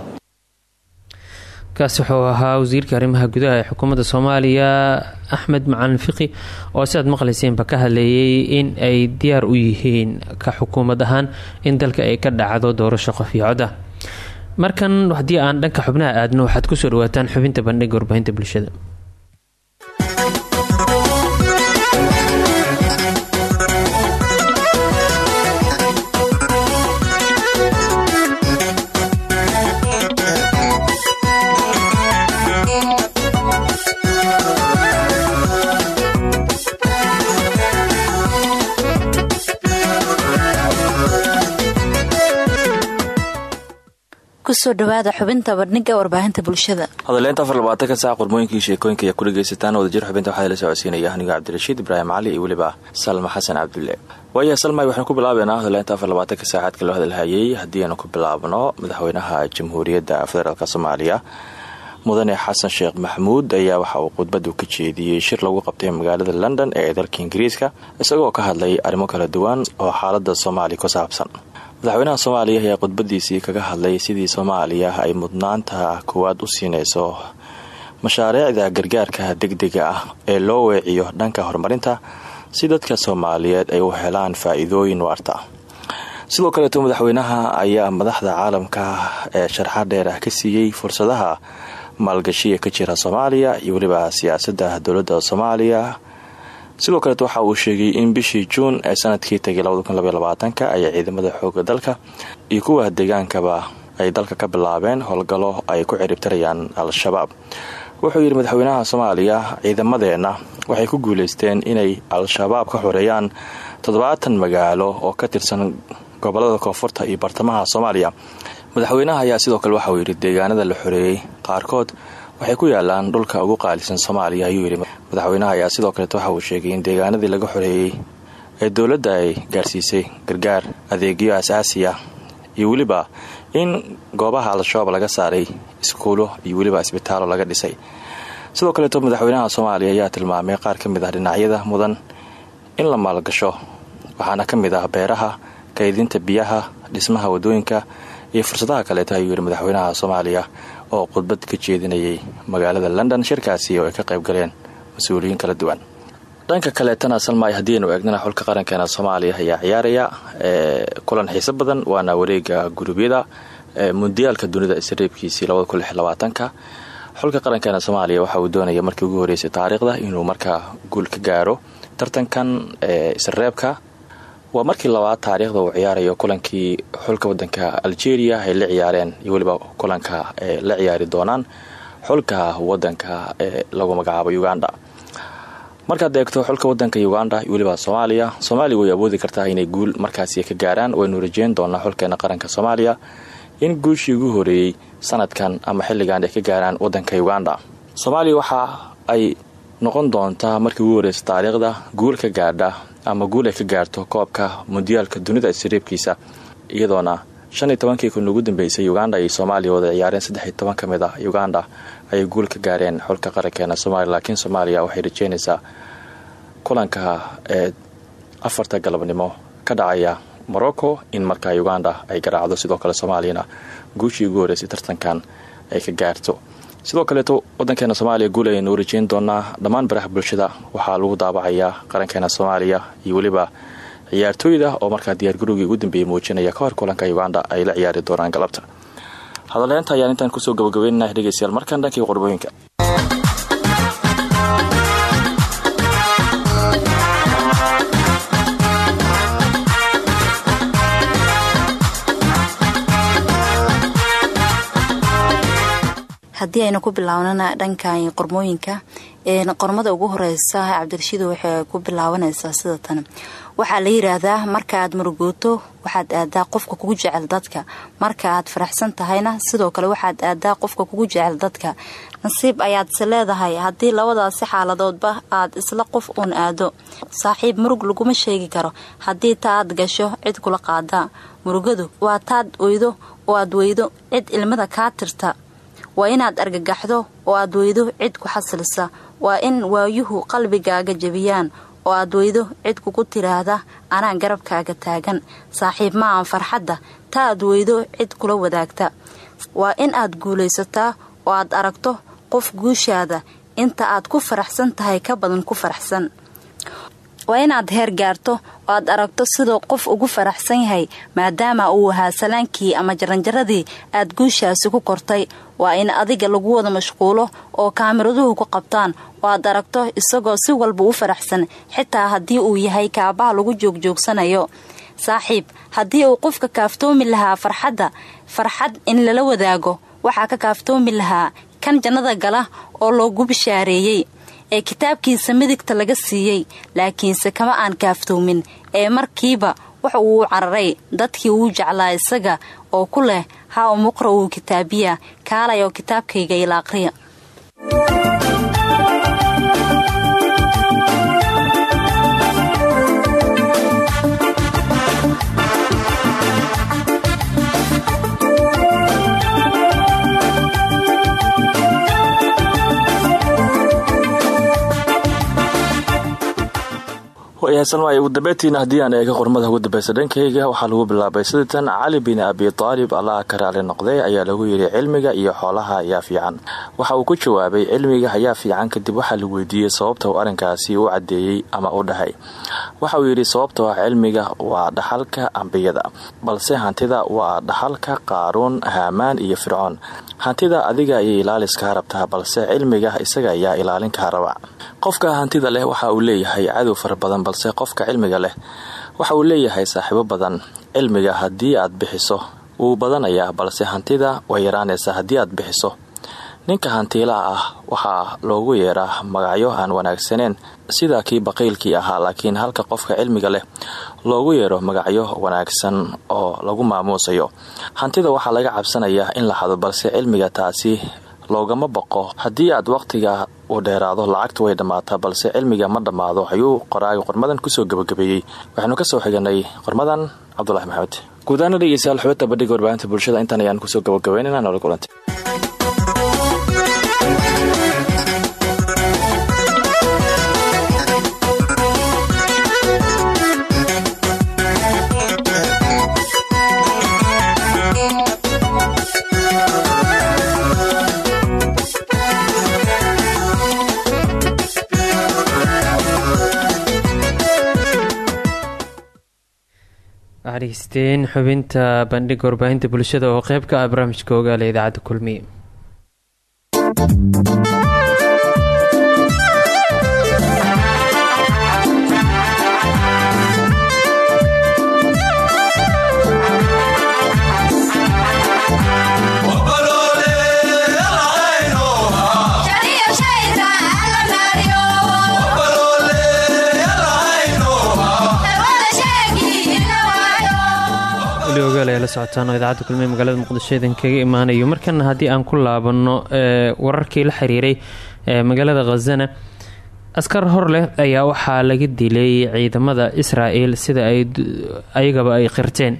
wuxuu ahaa wasiirka arrimaha gudaha ee xukuumadda soomaaliya axmed macalin fiqi oo si aad maqlayseenba ka hadleeyay in ay diyaar u yihiin ka xukuumad ahaan in dalka ay ka dhacdo doorasho qof iyo cod ah. Markan haddii aan dhanka xubnaha aadno waxaad ku soo dhawaataan xubinta bandhiga warbaahinta bulshada ku soo dhawaada xubinta bandhiga warbaahinta bulshada. Hadaleynta afar labaatanka saac qormooyinkii sheekooyinka ayaa ku dhegaysataan wadajir xubinta waxaa la socodsiinaya anigo cabdirashiid ibraahim cali iyo weliba salma xasan cabdulle. Waaya salmay waxaanu ku bilaabeynaa hadaleynta afar labaatanka saacaadka loo hadalhayay. Haddii aanu ku bilaabno madaxweynaha jamhuuriyadda federaalk soomaaliya mudane xasan sheekh maxamuud ayaa waxa uu khudbadu ka jeediyey shir lagu qabtay magaalada london ee dalka ingiriiska isagoo ka hadlay arrimo kala duwan oo xaalada soomaaliya ku saabsan madaxweynaha soomaaliya ayaa khudbadiisii kaga hadlay sidii soomaaliya ay mudnaanta koowaad u siinayso mashaariicda gargaarka degdega ah ee loo weeciyo dhanka horumarinta si dadka soomaaliyeed ay u helaan faa-iidooyin waarta. Sidoo kaleeto madaxweynaha ayaa madaxda caalamka ee sharxa dheer ah ka siiyey fursadaha maalgashiya ka jira soomaaliya iyo weliba siyaasadda dowladda soomaaliya sidoo kaleet waxa uu sheegay in bishii juun ee sannadkii tagay ay ciidamada xooga dalka iyo kuwa deegaankaba ay dalka ka bilaabeen howlgallo ay ku ciribtirayaan al-shabaab. Wuxuu yidhi madaxweynaha soomaaliya ciidamadeenna waxay ku guuleysteen inay al-shabaab ka xoreeyaan toddobaatan magaalo oo ka tirsan gobollada koonfurta iyo bartamaha soomaaliya. Madaxweynaha ayaa sidoo kale waxauu yidhi deegaanada la xoreeyey qaarkood waxay ku yaalaan dhulka ugu qaalisan soomaaliya ayuu yidhi. Madaxweynaha ayaa sidoo kaleet waxa uu sheegay in deegaanadii laga xoreeyey ee dowladda ay gaarsiisay gargaar adeegyo asaasi ah iyo weliba in goobaha al-shabaab laga saaray iskuulo iyo weliba isbitaallo laga dhisay. Sidoo kaleeto madaxweynaha soomaaliya ayaa tilmaamay qaar ka mid ah dhinacyada mudan in la maalgasho waxaana ka mid ah beeraha kaydinta biyaha dhismaha waddooyinka iyo fursadaha kaleeta ayuu yidhi madaxweynaha soomaaliya oo khudbad ka jeedinayay magaalada london shirkaasi oo ay ka qayb galeen mas'uuliyiin kala duwan. Dhanka kaleetana salmaay haddiiaynu eegnana xulka qarankeena soomaaliya ayaa ciyaaraya kulan xiiso badan waana wareega gurubyada mundiyaalka dunida isreebkiisii ka xulka qarankeena soomaaliya waxa uu doonaya markii ugu horeysay taariikhda inuu markaa guul ka gaaro tartankan isreebka waa markii labaad taariikhda uu ciyaarayo kulankii xulka wadanka algeria ay la ciyaareen. Iyo weliba kulanka ay la ciyaari doonaan xulka wadanka ee lagu magacaabo uganda. Markaad eegto xulka wadanka uganda iyo weliba soomaaliya soomaaliya way awoodi kartaa inay guul markaasi ka gaaraan. Waynu rajeyn doonaa xulkeena qaranka soomaaliya in guushii ugu horeeyey sanadkan ama xilligan ay ka gaaraan wadanka uganda. Soomaaliya waxa ay noqon doontaa markii ugu horeysa taariikhda guul gaadha ama guul ay ka gaarto koobka mundiyaalka dunida isreebkiisa iyadoona shan iyo tobankii kun ugu dambeysay uganda iyo soomaaliya wada ciyaareen saddex iyo toban ka mid ah. Uganda ayay guul ka gaareen xulka qarankeena soomaaliya laakiin soomaaliya waxay rajeynaysaa kulanka ee afarta galabnimo ka dhacaya morocco in markaa uganda ay garaacdo. Sidoo kale soomaaliyana guushii ugu horeysay tartankan ay ka gaarto sidoo kaleeto wadankeena soomaaliya guul ayaynu rajeyn doonaa dhammaan baraha bulshada waxaa lagu daabacayaa qarankeena soomaaliya iyo weliba ciyaartooyda oo markaa diyaargarowgii ugu dambeeyey muujinaya kahor kulanka uganda ay la ciyaari doonaan galabta. Hadaleynta ayaan intaan ku soo gabagabeynana dhegeystayaal markan dhankii qorbooyinka haddii aynu ku bilaabnana dhankan qormooyinka qormada ugu horeysa cabdirashiid waxay ku bilaabanaysaa sida tan. Waxaa la yiraahdaa markaaad murugooto waxaad aadaa qofka kugu jecel dadka. Marka aad faraxsan tahayna sidoo kale waxaad aadaa qofka kugu jecel dadka. Nasiib ayaadse leedahay. Haddii labadaasi xaaladoodba aad isla qof uun aado saaxiib murug laguma sheegi karo. Haddii taaad gasho cid kula qaadaa murugadu waa taad oydo oo aad weydo. Cid ilmada kaa tirta waa inaad argagaxdo oo aad weydo cid ku xasilisa waa in waayuhu qalbigaaga jebiyaan oo aad weydo cid kugu tiraahda anaa garabkaaga taagan. Saaxiib ma aan farxadda. Ta aad weydo cid kula wadaagta. Waa in aad guulaysataa oo aad aragto qof guushaada. Inta aad ku faraxsan tahay ka badan ku faraxsan waa inaad heer gaarto oo aad aragto siduu qof ugu faraxsan yahay maadaama uu ahaa salaankii ama jaranjaradii aad guushaasi ku kortay. Waa in adiga lagu wada mashquulo oo kaamiraduhu ku qabtaan oo aad aragto isagoo si walba u faraxsan xitaa haddii uu yahay kaabaha lagu joogjoogsanayo. Saaxiib haddii uu qofka kaaftoomi lahaa farxadda farxad in lala wadaago waxaa ka kaaftoomi lahaa kan jannada gala oo loogu bishaareeyey ee kitaabkiisa midigta laga siiyey laakiinse kama aan kaaftoomin ee markiiba waxa uu cararay. Dadkii uu jeclaa isaga oo ku leh ha u muqra uu kitaabiya kaalay oo kitaabkayga ila aqriya salmaay ugu dambeyntiina haddii aan eega qormada ugu dambeysa dhankayga waxaa lagu bilaabay sidatan cali bin abi taalib allaha ka raali noqday ayaa lagu yidhi cilmiga iyo xoolaha ayaa fiican. Waxa uu ku jawaabay cilmiga ayaa fiican kadib waxaa la weydiiyey sababta uu arrinkaasi u caddeeyey ama u dhahay waxa uu yidhi sababta ah cilmiga waa dhaxalka ambiyada balse hantida waa dhaxalka qaaruun haamaan iyo fircoon hantida adiga ayay ilaaliskaa rabtaa balse cilmiga isaga ayaa ilaalinkaa raba. Qofka hantida leh waxa uu leeyahay cadow fara badan balse qofka cilmiga leh waxa uu leeyahay saaxiibo badan. Cilmiga haddii aad bixiso wuu badanayaa balse hantida way yaraanaysaa haddii aad bixiso ninka hantiilaha ah waxaa loogu yeeraa magacyo aan wanaagsaneen sida kii baqiylkii ahaa laakiin halka qofka cilmiga leh loogu yeero magacyo wanaagsan oo lagu maamuusayo. Hantida waxaa laga cabsanayaa in la hado balse cilmiga taasi loogama baqo haddii aad wakhtiga uu dheeraado lacagta way dhammaataa balse cilmiga ma dhammaado ayuu qoraaga qormadan ku soo gabagabeeyey waxaanu ka soo xiganay qormadan cabdulahi maxamed. Guudaana dhegeystayaal xubinta bandhiga warbaahinta bulshada intaan ayaan ku soo gabagabeynana noola kulantay waxaa dhegeysteen xubinta bandhiga warbaahinta bulshada oo qeyb ka ah barnaamijka ogaala idaacadda kulmiye la socotaan oo idaacadda kulmiye magaalada muqdisho idin kaga imaanayo. Markana haddii aan ku laabano wararkii la xiriiray magaalada khazana askar hor leh ayaa waxaa laga dilay ciidamada israel sida ay ayagaba ay qirteen.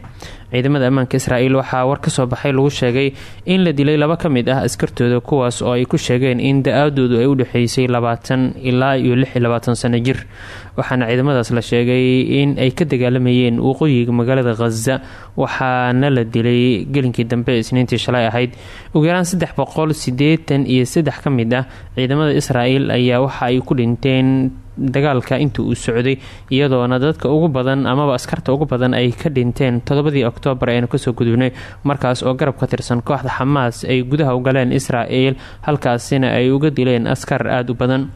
Ciidamada ammaanka israel waxaa war ka soo baxay lagu sheegay in la dilay laba ka mid ah askartooda kuwaas oo ay ku sheegeen in da'aadoodu ay u dhexeysay labaatan ilaa iyo lix iyo labaatan sano jir waxaana ciidamadaas la sheegay in ay ka dagaalamayeen waqooyiga magaalada khaza waxaana la dilay gelinkii dambe isniintii shalay ahayd. Ugu yaraan saddex boqol sideetan iyo saddex ka mid ah ciidamada israel ayaa waxa ay ku dhinteen dagaalka inta uu socday iyadoona dadka ugu badan amaba askarta ugu badan ay ka dhinteen toddobadii oktoobar aynu ka soo gudubnay. Markaas oo garab ka tirsan kooxda xamaas ay gudaha u galeen israel halkaasina ay uga dileen askar aada u badan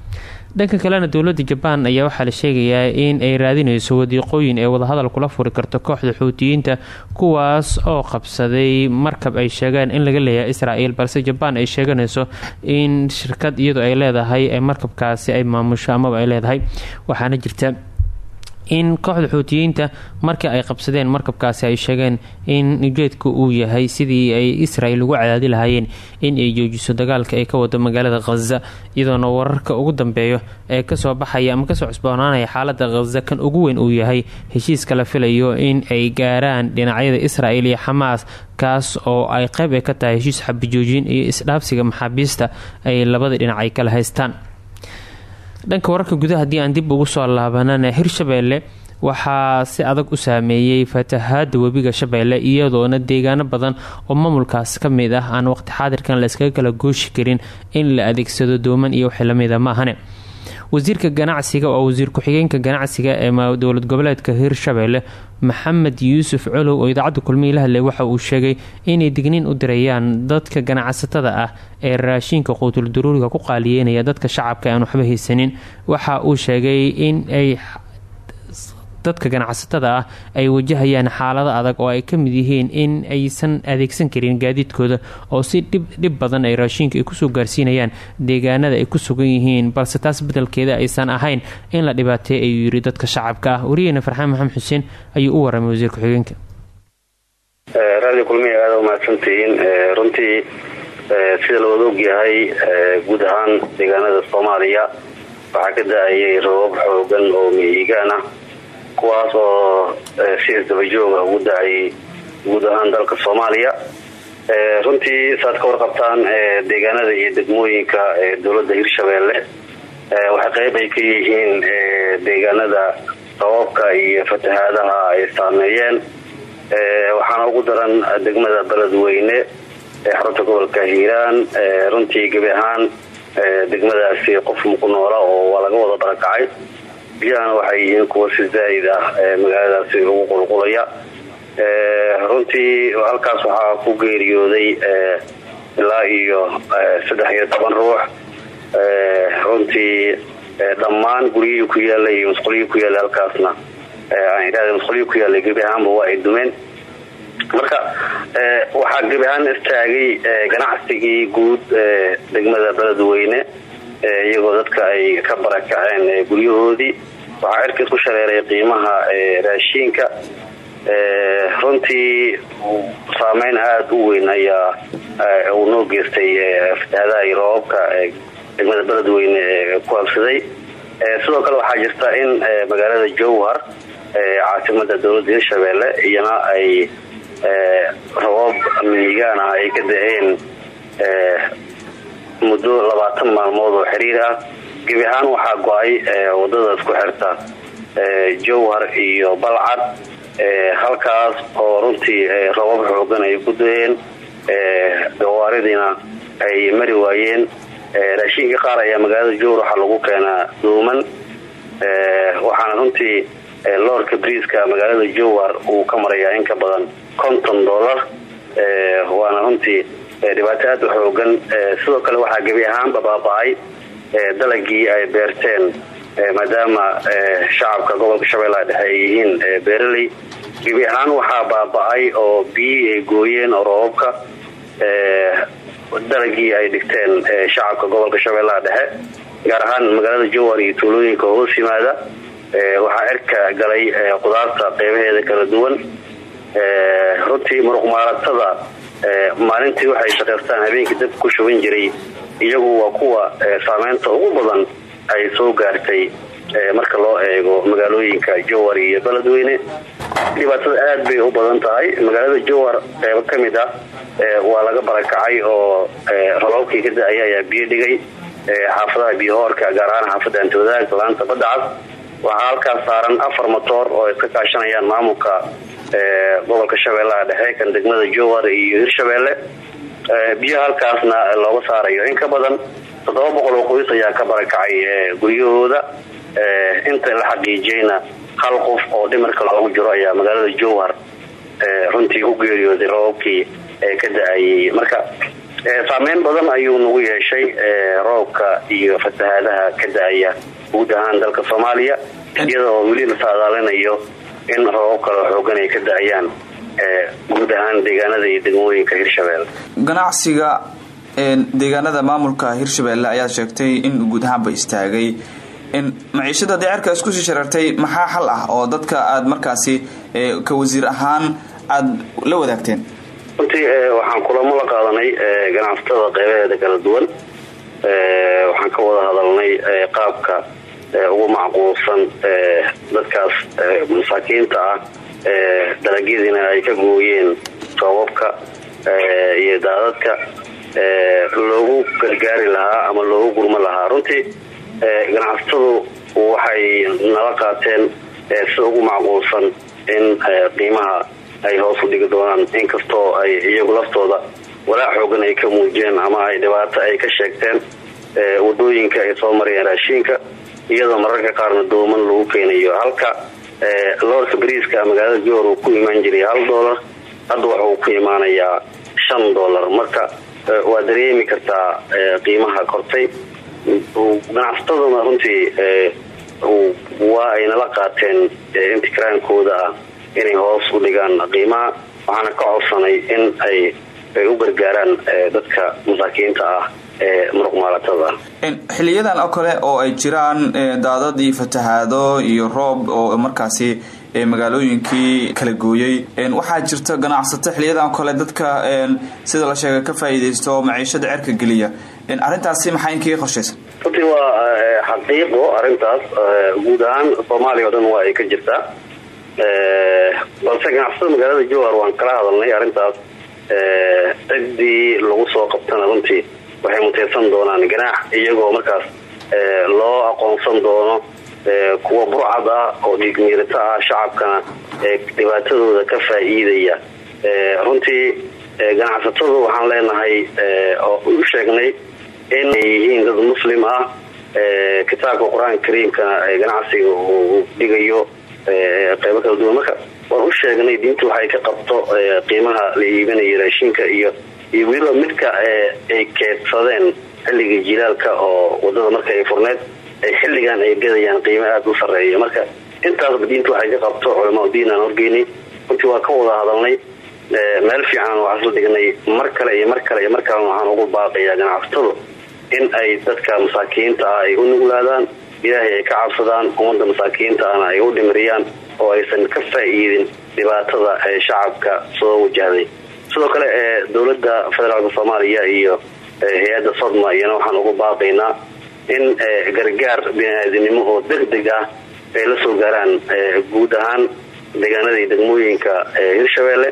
dhanka kalena dowladda jabaan ayaa waxaa la sheegayaa in ay raadineyso wadiiqooyin ee wadahadal kula furi karto kooxda xuutiyiinta kuwaas oo qabsaday markab ay sheegeen in laga leeyahay israel balse jabaan ay sheeganayso in shirkad iyadu ay leedahay ee markabkaasi ay maamusho amaba ay leedahay. Waxaana jirta in kooxda xuutiyiinta markii ay qabsadeen markabkaasi ay sheegeen in ujeedka uu yahay sidii ay israel ugu cadaadi lahaayeen in ay joojiso dagaalka ay ka wado magaalada khaza iyadoona wararka ugu dambeeyo ee ka soo baxaya ama ka soo cusboonaanaya xaalada khaza kan ugu weyn uu yahay heshiiska la filayo in ay gaaraan dhinacyada israel iyo xamaas kaas oo ay qeyb ay ka tahay heshiis xabijoojin iyo isdhaabsiga maxaabiista ay labada dhinac ay kala haystaan dhanka wararka gudaha haddii aan dib ugu soo laabanana hirshabeelle waxaa si adag u saameeyey fatahaada webiga shabeelle iyadoona deegaano badan oo maamulkaas ka mid ah aan waqti xaadirkan la iskaga kala gooshi karin in la adeegsado dooman iyo wixii lamida maahane wasiirka ganacsiga oo wasiir ku-xigeenka ganacsiga ee dowlad goboleedka hirshabeelle maxamed yuusuf colow oo idaacadda kulmihii la hadlay waxa uu sheegay inay digniin u dirayaan dadka ganacsatada ah ee raashinka quutul daruuriga ku qaaliyeynaya dadka shacabka aan waxba haysanin. Waxa uu sheegay in ay dadka ganacsatada ah ay wajahayaan xaalado adag oo ay ka mid yihiin in aysan adeegsan karin gaadiidkooda oo si dhib badan ay raashinka ay ku soo gaarsiinayaan deegaanada ay ku sugan yihiin balse taas bedelkeeda aysan ahayn in la dhibaateey ayuu yiri dadka shacabka. Ah wariyeena farxaan maxamed xuseen ayuu u waramay wasiir ku-xigeenka raali kulmihi aada umahadsantihiin runtii sida la wada ogyahay guud ahaan deegaanada soomaaliya waxaa ka da'ayay roobab xoogan oo mihigaan ah kuwaas oo si isdabajooga ugu da'ayay guud ahaan dalka soomaaliya. Runtii saad ka warqabtaan deegaanada iyo degmooyinka dowladda hirshabeelle waxay qeyb ay ka yihiin deegaanada roobabka iyo fatahaadaha ay saameeyeen. Waxaana ugu daran degmada beledweyne ee xarunta gobolka hiiraan. Runtii gebi ahaan degmadaasi qof muku noola oo waa laga wada barakacay biyahana waxay yihiin kuwa si zaa'id ah magaaladaasi ugu qulqulaya. Runtii halkaas waxaa ku geeriyooday ilaa iyo saddex iyo toban ruux. Runtii dhammaan guryihii ku yaalay iyo masquulihii ku yaalay halkaasna. Aan idhahda masquulihii ku yaalay gebi ahaanba waa ay dumeen. Marka waxaa gebi ahaan istaagay ganacsigii guud degmada beledweyne iyagoo dadka ay ka barakaceen guryahoodii. Waxaa cirkiis ku shareeray qiimaha raashiinka runtii saameyn aada u weyn ayaa uu noo geystay fatahaadaha iyo roobabka degmada beledweyne ku habsaday sidoo kale waxaa jirta in magaalada jowhar caasimada dowladda hirshabeelle iyana ay roobab mihigaan ah ay ka da'een muddo labaatan maalmood oo xiriir ah. Gebi ahaan waxaa go'ay wadadaas ku xirta jowhar iyo balcad halkaas oo runtii roobab xoogan ay ku da'een gawaaridiina ay mari waayeen. Raashiinka qaar ayaa magaalada jowhar waxaa lagu keenaa duuman waxaana runtii loorka briiska magaalada jowhar uu ka marayaa in ka badan konton dollar. Waana runtii dhibaato aada u xoogan sidoo kale waxaa gebi ahaanba baaba-ay dalagii ay beerteen maadaama shacabka gobolka shabeellaha dhexe ay yihiin beeraley. Gebi ahaan waxaa baaba-ay oo biyihii ay gooyeen oo roobabka dalagii ay dhigteen shacabka gobolka shabeellaha dhexe. Gaar ahaan magaalada jowhar iyo tuulooyinka hoos yimaada waxaa cirka galay qudaarta qeybaheeda kala duwan. Runtii muruqmaalatada maalintii waxay shaqaystaan habeenkii dabka ku shuban jiray. Iyagu waa kuwa saameynta ugu badan ay soo gaartay marka loo eego magaalooyinka jowar iyo beledweyne. Dhibaatada aad bay u badan tahay. Magaalada jowar qeybo ka mid ah waa laga barakacay oo roobabkii ka da'aya ayaa biyo dhigay. Xaafadaha biyohoorka gaar ahaan xaafadda antawadaag laanta badda cad waxaa halkaas saaran afar motoor oo iska kaashanayaan maamulka gobolka shabeellaha dhexe kan degmada jowar iyo hirshabeelle biyo halkaasna looga saarayo. In ka badan toddoba boqol oo qoys ayaa ka barakacay guryahooda. Inta la xaqiijiyeyna hal qof oo dhimarka loogu jiro ayaa magaalada jowhar runtii u geeriyooday roobabkii ka da'ayay. Marka saameyn badan ayuu nagu yeeshay roobka iyo fatahaadaha ka da'aya guud ahaan dalka soomaaliya iyadoo weli la saadaalinayo in roobab kale xoogan ay ka da'ayaan guud ahaan deegaanada iyo degmooyinka hirshabeelle ganacsiga deegaanada maamulka hirshabeelle ayaad sheegtay in guud ahaanba istaagay. Maciishada decerka isku sii sharartay maxaa xal ah oo dadka aad markaasi ka wasiir ahaan aad la wadaagteen? Runtii waxaan kulamo la qaadanay ganacsatada qeybaheeda kala duwan. Waxaan ka wada hadalnay qaabka ugu macquulsan dadkaas masaakiinta ah dalagyadiina ay ka gooyeen toobabka iyo daadadka loogu gargaari lahaa ama loogu gurma lahaa. Runtii ganacsatadu waxay nala qaateen sida ugu macquulsan in qiimaha ay hoos u dhigi doonaan. Inkastoo ay iyagu laftooda walaa xoogan ay ka muujiyeen ama ay dhibaato ay ka sheegteen waddooyinka ay soo marayeen raashiinka iyadoo mararka qaarna dooman lagu keenayo. Halka loorka bariiska magaalada joor uu ku imaan jiray hal doolar hadda wuxuu ku imaanayaa shan doolar marka waa dareemi kartaa qiimaha kortay. Ganacsataduna runtii waa ay nala qaateen intikraankooda ah inay hoos u dhigaan qiimaha waxaana ka codsanay in ay u gargaaraan dadka masaakiinta ah xiliyadan oo kale oo ay jiraan daadad iyo fatahaado iyo roob oo markaasi magaalooyinkii kala gooyey. Waxaa jirta ganacsato xiliyadan kale dadka sida la sheega ka faa'iidaysto maciishada cerka geliya. Arrintaasi maxaa inkaga qorshaysan runtii waa xaqiiqo arrintaas guud ahaan soomaaliya o dhan waa ay ka jirtaa balse ganacsatada magaalada jowhar waan kala hadalnay arrintaas ciddii lagu soo qabtana runtii waxay muteysan doonaan ganaax iyagoo markaas loo aqoonsan doono kuwa burcad ah oo dhiigmiirito ah shacabkana dhibaatadooda ka faa'iidaya. Runtii ganacsatadu waxaan leenahay oo u sheegnay inay yihiin dad muslim ah kitaabka qur'aanka kariimkana ganacsiga uu dhigayo qeybo kala duwan. Marka waan u sheegnay diinta waxay ka qabto qiimaha la iibinayo raashinka iyo iyo weliba midka ay keedsadeen xilligii jilaalka oo waddada marka ay furneed xilligan ay gadayaan qiimo aada u sareeya marka intaasba diinta waxay ka qabto culamaa diin aan horgeynay. Runtii waa ka wada hadalnay meel fiican waxaa isla dhignay mar kale iyo mar kale iyo mar kalena waxaan ugu baaqayaa ganacsatadu in ay dadka masaakiinta ah ay u nuglaadaan ilaahay ay ka cabsadaan ummadda masaakiinta ahna ay u dhimiriyaan oo aysan ka faa'iidin dhibaatada ee shacabka soo wajahday sidoo kale ee dowladda federaalka soomaaliya iyo hay'adda sodma iyana waxaan ugu baaqaynaa in gargaar bini-aadinimo oo deg deg ah ay la soo gaaraan guud ahaan deegaanada iyo degmooyinka hirshabeelle.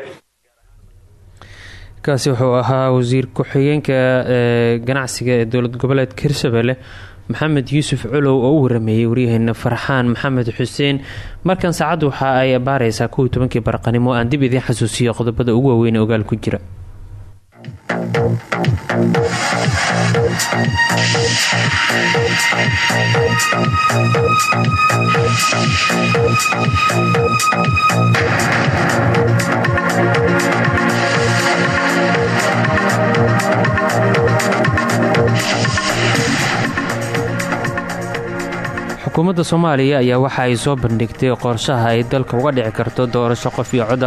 Kaasi wuxuu ahaa wasiir ku-xigeenka ganacsiga ee dowlad goboleedka hirshabelle maxamed yuusuf culow oo u warameeyey waryaheena farxaan maxamed xuseen markan saacaddu waxa ay baaraysaa kuwii tobankii barqanimo aan dib idiin xasuusiyo qodobada ugu waaweyn ee ogaal ku jira xukuumadda soomaaliya ayaa waxa ay soo bandhigtay qorshaha ay dalka uga dhici karto doorasho qof iyo cod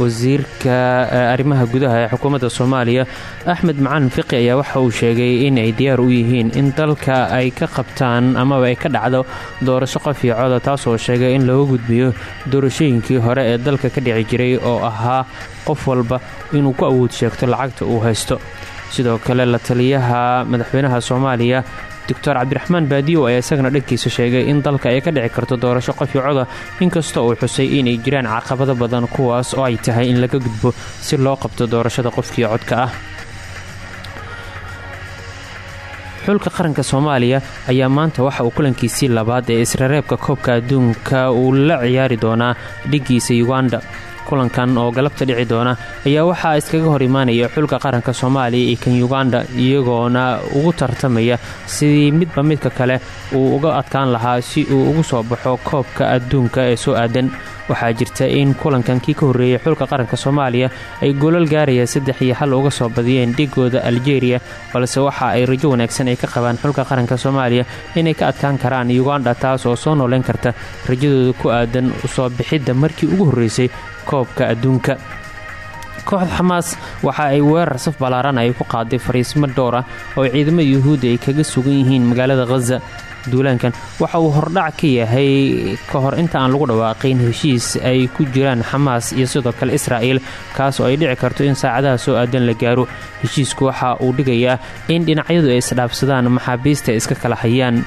wasiirka arrimaha gudaha ee xukuumadda soomaaliya axmed macalin fiqi ayaa waxa uu sheegay in ay diyaar u yihiin in dalka ay ka qabtaan amaba ay ka dhacdo doorasho qof iyo coda taasoo sheegay in looga gudbiyo doorashooyinkii hore ee dalka ka dhici jiray oo ahaa qof walba inuu ku awood sheegto lacagta uu haysto. Sidoo kale la taliyaha madaxweynaha soomaaliya doctor cabdiraxmaan baadiyow ayaa isagana dhankiisa sheegay in dalka ay ka dhici karto doorasho qofyo coda inkastoo uu xusay inay jiraan caqabado badan kuwaas oo ay tahay in laga gudbo si loo qabto doorashada qofkii codka ah. Xulka qaranka soomaaliya ayaa maanta waxa uu kulankiisii labaad ee israreebka koobka adduunka uu la ciyaari doonaa dhigiisa uganda kulankan oo galabta dhici doona ayaa waxaa iskaga hor imaanaya xulka qaranka soomaaliya iyo kan uganda iyagoona ugu tartamaya sidii midba midka kale uu uga adkaan lahaa si uu ugu soo baxo koobka adduunka ee soo aadan. Waxaa jirta in kulankan kii ka horreeyey xulka qaranka soomaaliya ay golol gaaraya saddex iyo hal uga soo badiyeen dhigooda aljeeriya balse waxa ay rajo wanaagsan ay ka qabaan xulka qaranka soomaaliya inay ka adkaan karaan uganda taas oo soo nooleyn karta rajadooda ku aadan soo bixidda markii ugu horreysay koobka adduunka. Kooxda xamaas waxa ay weerar saf ballaaran ay ku qaaday fariismo dhowr ah oo ciidamada yuhuudda ay kaga sugan yihiin magaalada khaza duulaankan waxa uu hordhac ka yahay ka hor inta aan lagu dhawaaqayn heshiis ay ku jiraan xamaas iyo sidoo kale israa'il kaas oo ay dhici karto in saacadaha soo aadan la gaaro. Heshiisku waxa uu dhigayaa in dhinacyadu ay isdhaafsadaan maxaabiista iska kala hayaan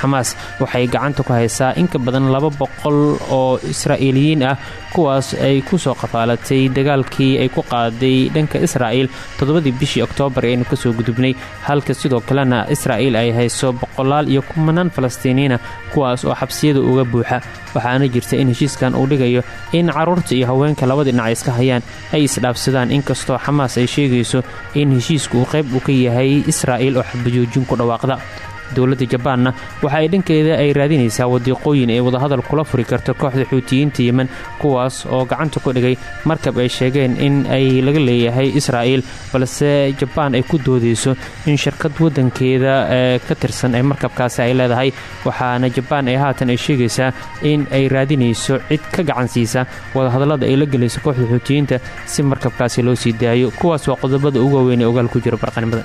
xamaas waxay gacanta ku haysaa in ka badan laba boqol oo israa'iiliyiin ah kuwaas ay ku soo qafaalatay dagaalkii ay ku qaaday dhanka israa'il toddobadii bishii oktoobar ee aynu ka soo gudubnay. Halka sidoo kalena israa'il ay hayso boqolaal iyo kumanaan falastiiniina kuwaas oo xabsiyada uga buuxa. Waxaana jirta in heshiiskan uu dhigayo in carruurta iyo haweenka laba dhinac iska hayaan ay isdhaafsadaan. Inkastoo xamaas ay sheegayso in heshiisku uu qayb uu ka yahay israa'il oo xabajoojin ku dhawaaqda dowladda jabaanna waxa ay dhankeeda ay raadinaysaa wadiiqooyin ay wadahadal kula furi karto kooxda xuutiyiinta yemen kuwaas oo gacanta ku dhigay markab ay sheegeen in ay laga leeyahay israa'il balse jabaan ay ku doodayso in shirkad waddankeeda ee ka tirsan ee markabkaasi ay leedahay. Waxaana jabaan ee haatan ay sheegaysaa in ay raadinayso cid ka gacan siisa wadahadallada ay la gelayso kooxda xuutiyiinta si markabkaasi loo sii daayo kuwaas waa qodobada ugu waaweyn ee ogaal ku jira barqanimada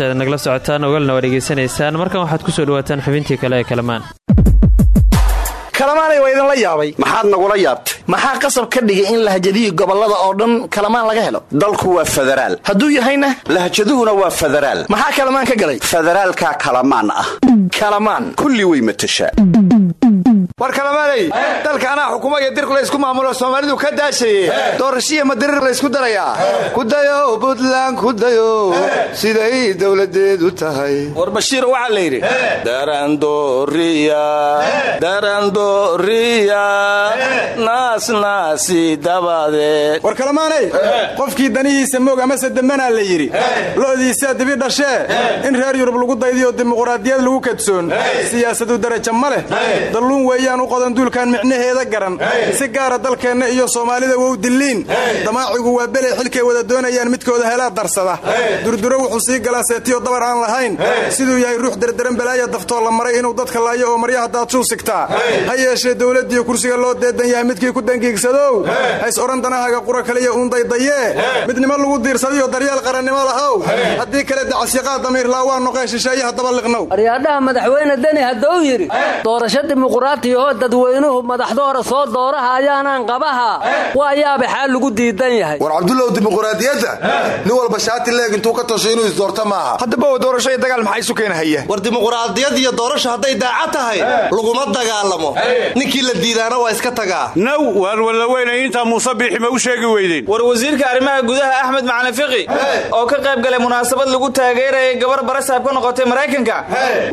aad nagala socotaan ogalna waa dhegaysanaysaan markan waxaad ku soo dhawaataan xubintii kale ee kalamaan. Kalamaanay waa idinla yaabay. Maxaad nagula yaabtay? Maxaa qasab ka dhigay in lahjadihii gobollada oo dhan kalamaan laga helo? Dalku waa federaal hadduu yahayna? Lahjaduhuna waa federaal maxaa kalamaan ka galay? Federaalkaa kalamaan ah. Kalamaan. Kulli way matashaa war kalamaanay dalka anaa xukuma iyo dirq laysku maamulo soomaalidu ka daashaye doorashiya madirir laysku darayaa. Kudayo buntland kudayo siday dowladeedu tahay. War bashiir waxaa la yidhi darandooriya darandooriya naasnaasi dabadeed. War kalamaanay qofkii danihiisa moog amase dembanaa la yidhi lo'diisaa dibi dhashee in reer yurub lagu daydiyo dimuquraadiyad lagu kadsoon siyaasadu daraja ma leh dalluun weeyaan u qodan duulkan micnaheeda garan. Si gaara dalkeenna iyo soomaalida wow dilliin. Damaacigu waa beley xilkay wada doonayaan midkooda helaa darsada. Durduro wuxuu sii galaa seetiyo dabar aan lahayn. Siduu yahay ruux derderan balaaya daftoo la maray inuu dadka laayo oo maryaha daadjuu sigtaa ha yeeshee dowladdiiyo kursiga loo deedan yahay midkii ku dangiigsadow. Hays odhan danahaga qura kaliya uundaydayee midnimo lagu diirsadayo daryeel qarannimo lahow. Haddii kale dacasyaqaa damiirlaa waa noqeen shisheeyaha dabaliqnow aryaadhaha madaxweyne deni hadduu yidhi doorasho dimuquraatiyo ahoo dadweynuhu madaxdoora soo doorahayaanaan qabaha waa yaaba xaal lagu diidan yahay. War cabdullow dimuquraadiyadda nin walba shaati leeg intuu ka tosho inuu isdoorto maaha. Haddaba doorasho iyo dagaal maxaa isu keenahaya war dimuquraadiyad iyo doorasho hadday daaca tahay laguma dagaalamo. Ninkii la diidaana waa iska tagaa. Naw waar wallaweynay intaa muuse biixi ma u sheegi weydeen. War wasiirka arrimaha gudaha axmed macalin fiqi oo ka qayb galay munaasabad lagu taageerayay gabar barasaab ka noqotay maraykanka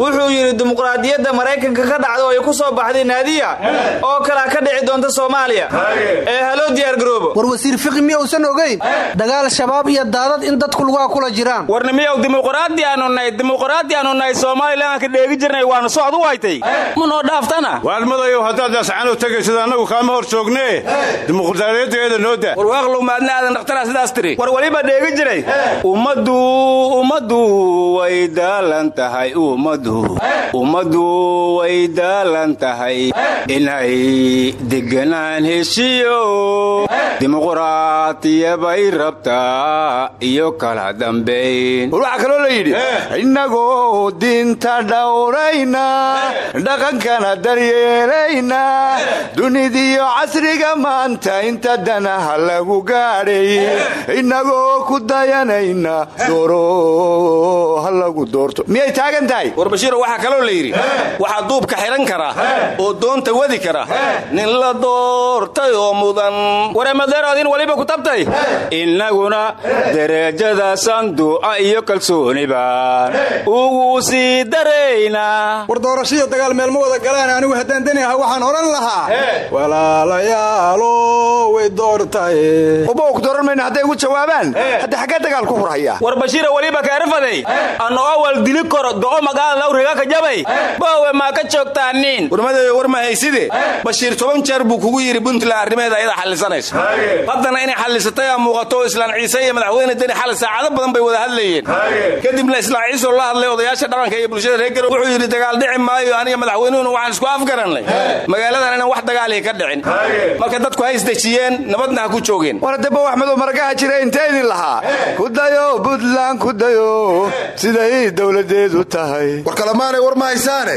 wuxuu yidhi dimuqraadiyadda maraykanka ka dhacda oo ay ku soo baxday naadiya oo kalea ka dhici doonta soomaaliya. Ee haloo diyaargaroobo war wasiir fiqi miyausan ogayn dagaal shabaab iyo daadad in dadku lugaha kula jiraan. Warna miyaw dimuqraadi aanu nahay? Dimuqraadi aanu nahay somalilan aan ka dheegi jirnay waana socod u haytay ma noo dhaaftana. Waalmadayow haddaad daascanow tegaysid annagu kaama hor joognee. Dimuqraadiyadeeda noo da war waaqlow maadna aadan dhakhtaraa sidaas tiri. War weliba dheegi jiray. Ummaddu ummaddu way daalan tahay ummaddu ummaddu way daalan tahay inay deganaan heshiyo dimuqraatiya bay rabtaa iyo kala dambayn war waxaa kaloo la yidhi innagoo diinta dhowrayna dhaqankana daryeelayna. Dunidiyo casriga maanta inta danaha lagu gaadhay. Innagoo ku dayanayna dooro ha lagu doorto. Miyay taagan tahay? War bashiiro waxaa kaloo la yidhi waxaa duubka xihan kara oo doonta wadi kara. Nin la doortay oo mudan. Waremadeeroodin weliba ku tabtay? Innaguna derajada sanduuca iyo kalsooni baan ugu sii daraynaa war doorashiyo dagaal meel ma wada galaan anigu haddaan deni aha waxaan odhan lahaa. Walaalayaalo way doortaye uba ku dooran mayna hadday ugu jawaabaan? Hadda xaggee dagaal ku hurhaya. War bashiira weliba kaarifaday anoo awal dili koro do'o magaalada lawriga ka jabay? Boowe maa ka warmadeeyo war ma hayside bashiir toban jeer buu kugu yidhi puntland arrimaheeda ayada xallisanaysa. Haddana inay xallisatay aa muuqato islaan ciise iyo madaxweyne deni xali saacado badan bay wada hadlayeen. Kadibna islaan ciisoo la hadlay odayaasha dhaqanka iyo bulshada reer garow wuxuu yidhi dagaal dhici maayo aniga madaxweynuhuna waxaan isku afgarannay magaaladan inaan wax dagaalihi ka dhicin. Marka dadku ha isdejiyeen nabadna ha ku joogeen. War haddaba waxmedow maragaha jira intee idin lahaa. Ku dayo buntland ku dayo. Siday dowladeedu tahay. War kalemaanay war ma haysaane?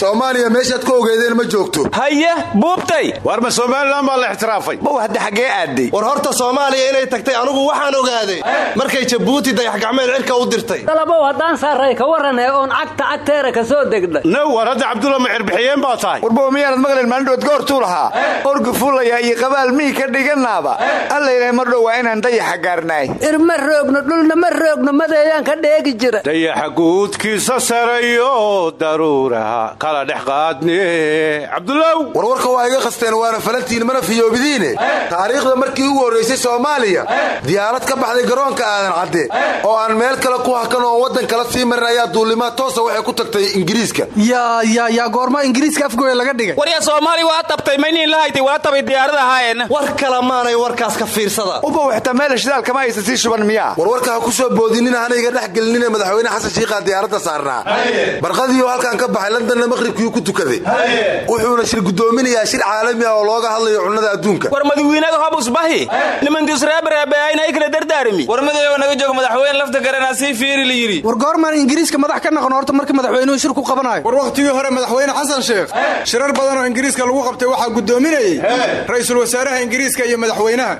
Soomaaliya meeshaad ku ogeedeen ma joogto? Haye buubtay. War ma somalilan baa la ixtiraafay? Bow hadda xaggee aaday. War horta soomaaliya inay tagtay anugu waxaan ogaaday. Markay jabuuti dayaxgacmeed cirka u dirtay. Dalabow haddaan saaray ka warranee oon cagta cagteera ka soo degdhay now war hadda cabdulla ma xirbixiyeen baa tahay. Warbow miyaanad maqlayn maalindhood goortuu lahaa. Orgi fullaya iyo qabaal mii ka dhiganaaba. Alla ilahay mar dhow waa inaan dayaxa gaarnaay irma roogno dhulna ma roogno madeeyaan ka dheegi jira. Dayaxa guudkiisa sarayo daruuraha kala dhex qaadne cabdulow warwarka waa iga qasteen waana falantiin mana fiyoobidiine taariikhda markii ugu horraysay soomaaliya diyaarad ka baxday garoonka aadan cadde oo aan meel kale ku hakan oon waddan kala sii marin ayaa duulimaad toosa waxay ku tagtay ingiriiska. Yaa yaa yaa goorma ingiriiska afgooya laga dhigay. Warya soomaali waa tabtay mayniin la haytay waa tabay diyaarada ahaayeen. War kala maanay warkaas ka fiirsada. Uba xitaa meel shidaalkama haysa sii shuban miyaa warwarka ha ku soo boodinina hana iga dhex gelinine madaxweyne xasan shiiqaa diyaaradda saarnaa. Barqadiioo halkan ka baxay londonna maqhribkiyuu ku tukaday wuxuuna shir guddoominayaa shir caalami ah oo looga hadlayo cunnada adduunka. War madawiinaga hobusbahi nimandiisreebareebeayna kala dardaarimi war madayow naga jooga madaxweyne lafta garanaa sii fiiri la yidhi. War goormaan ingiriiska madax ka naqon horta marka madaxweynuhu shir ku qabanayo. War wakhtigii hore madaxweyne xasan sheekh shirar badan oo ingiriiska lagu qabtay waxaa guddoominayey ra'iisul wasaaraha ingiriiska iyo madaxweynaha.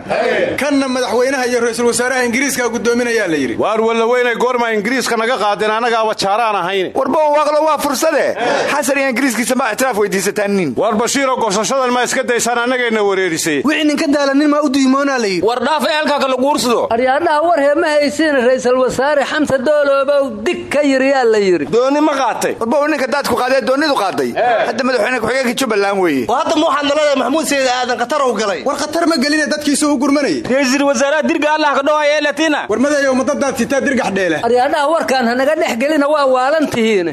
Kanna madaxweynaha iyo ra'iisul wasaaraha ingiriiska guddoominayaa la yidhi. Waar wallaweynay goorma ingiriiska naga qaadeen annagaaba jaaraan ahayn warbow waaqlo waa fursade. Xasan iyo ingiriiskiisa ma ixtiraaf weydiisataanin waar bashiiro goosashadan ma iska daysaan annagayna wareerisay wixii ninka daalanin maa u duymoonaa la yidhi. War dhaaf eelka kala guursado aryaadhaha war hee ma haysiin ra'iisul wasaare xamse dooloobow dig ka yiriyaa la yidhi. Dooni ma qaatay. Warbow ninka daadku qaadee doonidu qaaday. Hadda madaxweyne ku-xigeenka jubbaland weeye. Oo hadda ma waxaad nalada maxamuud sayid aadan khatarow galay. War khatar ma geline dadkiisu u gurmanayay. Ra'iisul wasaaraha dirga allah ka dhowaya latina. War madayow madadaad sitaa dirgax dheele? Aryaadhaha warkaan hanaga dhex gelina waa waalan tihiin.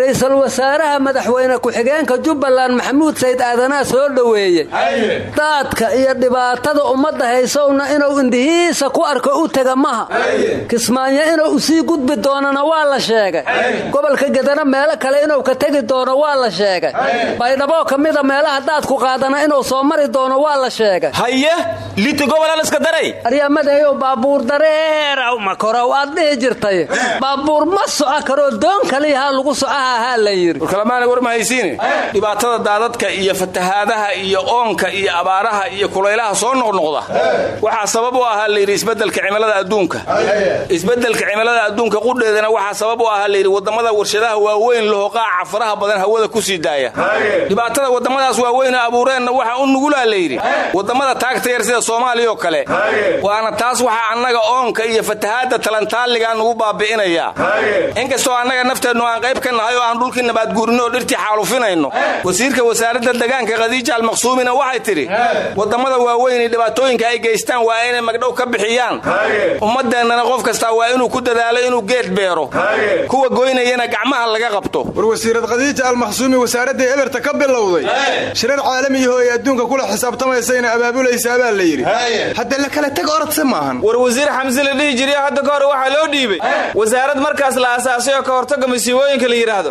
Ra'iisul wasaaraha madaxweyne ku-xigeenka jubbaland maxamuud sayid aadanaa soo dhoweeyey. Daadka iyo dhibaatada ummadda haysowna inuu indhihiisa ku arko u tega maha. Kismaayo inuu u sii gudbi doonana waa la sheegay. Gobolka gedana meelo kale inuu ka tegi doono waa la sheegay. Baydhabo ka mida meelaha daadku qaadana inuu soo mari doono waa la sheegay. Haye liti gobolaan iska daray. Aryamadayow baabuur dareeraw makorow aad dhihi jirtay. Baabuur ma soco karoo doon kaliyahaa lagu socohahaa la yidhi. Warkalamaana war ma haysiine dhibaatada daadadka iyo fatahaadaha iyo oonka iyo abaaraha iyo kulaylaha soo noqnoqda waxaa sabab u ahaa layidhi isbeddelka cimilada adduunka. Isbeddelka cimilada adduunka qudheedana waxaa sabab u ahaa layidhi waddamada warshadaha waaweyn lahoqaaca faraha badan hawada ku sii daaya. Dhibaatada wadamadaas waaweyne abuureenna waxaa u nugulaa layidhi waddamada taagta yar sida soomaaliya oo kale. Waana taas waxaa annaga oonka iyo fatahaadda talantaaligaa nugu baabi'inaya. Inkastoo annaga nafteennu aan qayb ka nahay oo aan dhulkii nabaadguurinno oo dhirtii xaalufinayno wasiirka wasaaradda degaanka khadiija almaqsuumina waxay tidhi waddamada waaweyn dhibaatooyinka ay geystaan waa inay magdhow ka bixiyaan. Ummadeennana qof kastaa waa inuu ku dadaalo inuu geed beero. Kuwa goynayana gacmaha laga qabto. War wasiirad khadiija almaxsuumi wasaaradday eberta ka bilowday shirar caalamiyaho ay adduunka kula xisaabtamaysayna abaabulaysaa baa la yidhi. Hadda la kala teg orodse maahan. War wasiir xamse la dhihi jiriyo hadda ka hor waxaa loo dhiibay. Wasaarad markaas la asaasay oo ka hortaga masiibooyinka la yidhaahdo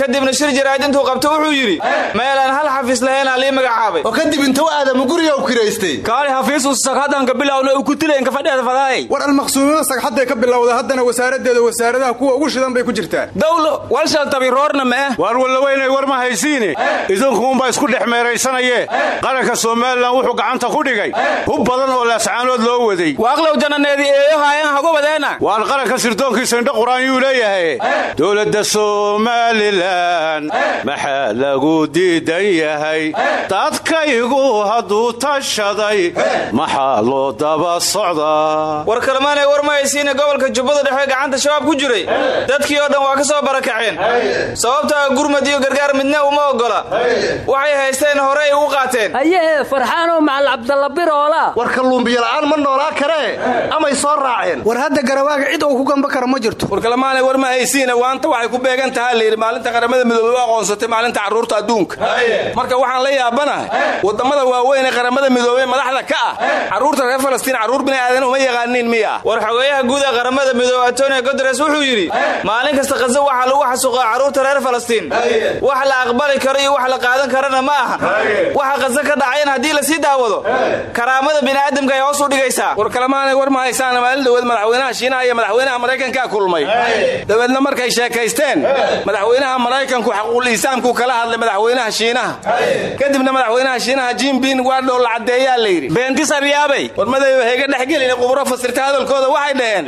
kadibna shir jaraa'id intuu qabto wuxuu yidhi meelaan hal xafiis lahaynaa lii magacaabay. oo kadib intuu aadamu guriga u kiraystay. Kaali xafiisu saghadanka bilowna uu ku tilaynka fadheeda fadaay. War almaqsuumada sagxadday ka bilowda haddana wasaaradeeda wasaaradaha kuwa ugu shidan bay ku jirtaa. Dawlo walshal tabiroorna ma ah waar wallaweynay war ma haysiine. Idinkuunbaa isku dhex meeraysanayee. Qaranka somalilan wuxuu gacanta ku dhigay. Hub badan oo laascaanood loo waday. Waaqlow jananeedi eeyohaayan hagu wadeena waan qaranka sirdoonkiisa indho qur'aan yuu leeyahay. Dowladda somalilan maxaa lagu diidan yahay dadkaygu hadduu tashaday maxaa loo daba socdaa war kalmaanay war ma haysiine gobolka jubbada dhexe gacanta shabaab ku jiray. Dadkii oo dhan waa ka soo barakaceen. Sababtaa gurmad iyo gargaar midna uma oggola waxay haysteen hore ay ugu qaateen. Hayehe farxaanow macal cabdalla biroola war kalluumbiyola'aan ma noolaa karee amay soo raaceen. War hadda garawaaga cid uu ku gamba kara ma jirto. War ma haysiine waanta waxay ku beegan tahaa layidhi maalinta qaramada midoobey u aqoonsatay maalinta carruurta adduunka. Marka waxaan la yaabanahay waddamada waaweyn ee qaramada midoobey madaxda ka ah carruurta reer falastiin carruur bini aadan uma yaqaaniin miya. War xogeeyaha guud ee qaramada midoobe antonio guteres wuxuu yidhi maalin kasta khazo waxaa lagu xasuuqaa carruurta reer falastiin. Wax la aqbali karo iyo wax la qaadan karana ma ahan waxa khazo ka dhacayna haddii la sii daawado karaamada bini'aadamka ay hoos u dhigaysaa war kalemaanay war ma haysaan maalin dhoweed madaxweynaha shiinaha iyo madaxweynaha maraykankaa kulmay. Dabeedna markay sheekaysteen madaxweynaha maraykanku xaquul iisaamku kala hadlay madaxweynaha shiinaha. Kadibna madaxweynaha shiinaha jimbin waa dhow la caddeeyaa layidhi beentis aryaabay warmadayba heega dhex gelin quburo fasirta hadalkooda waxay dhaheen.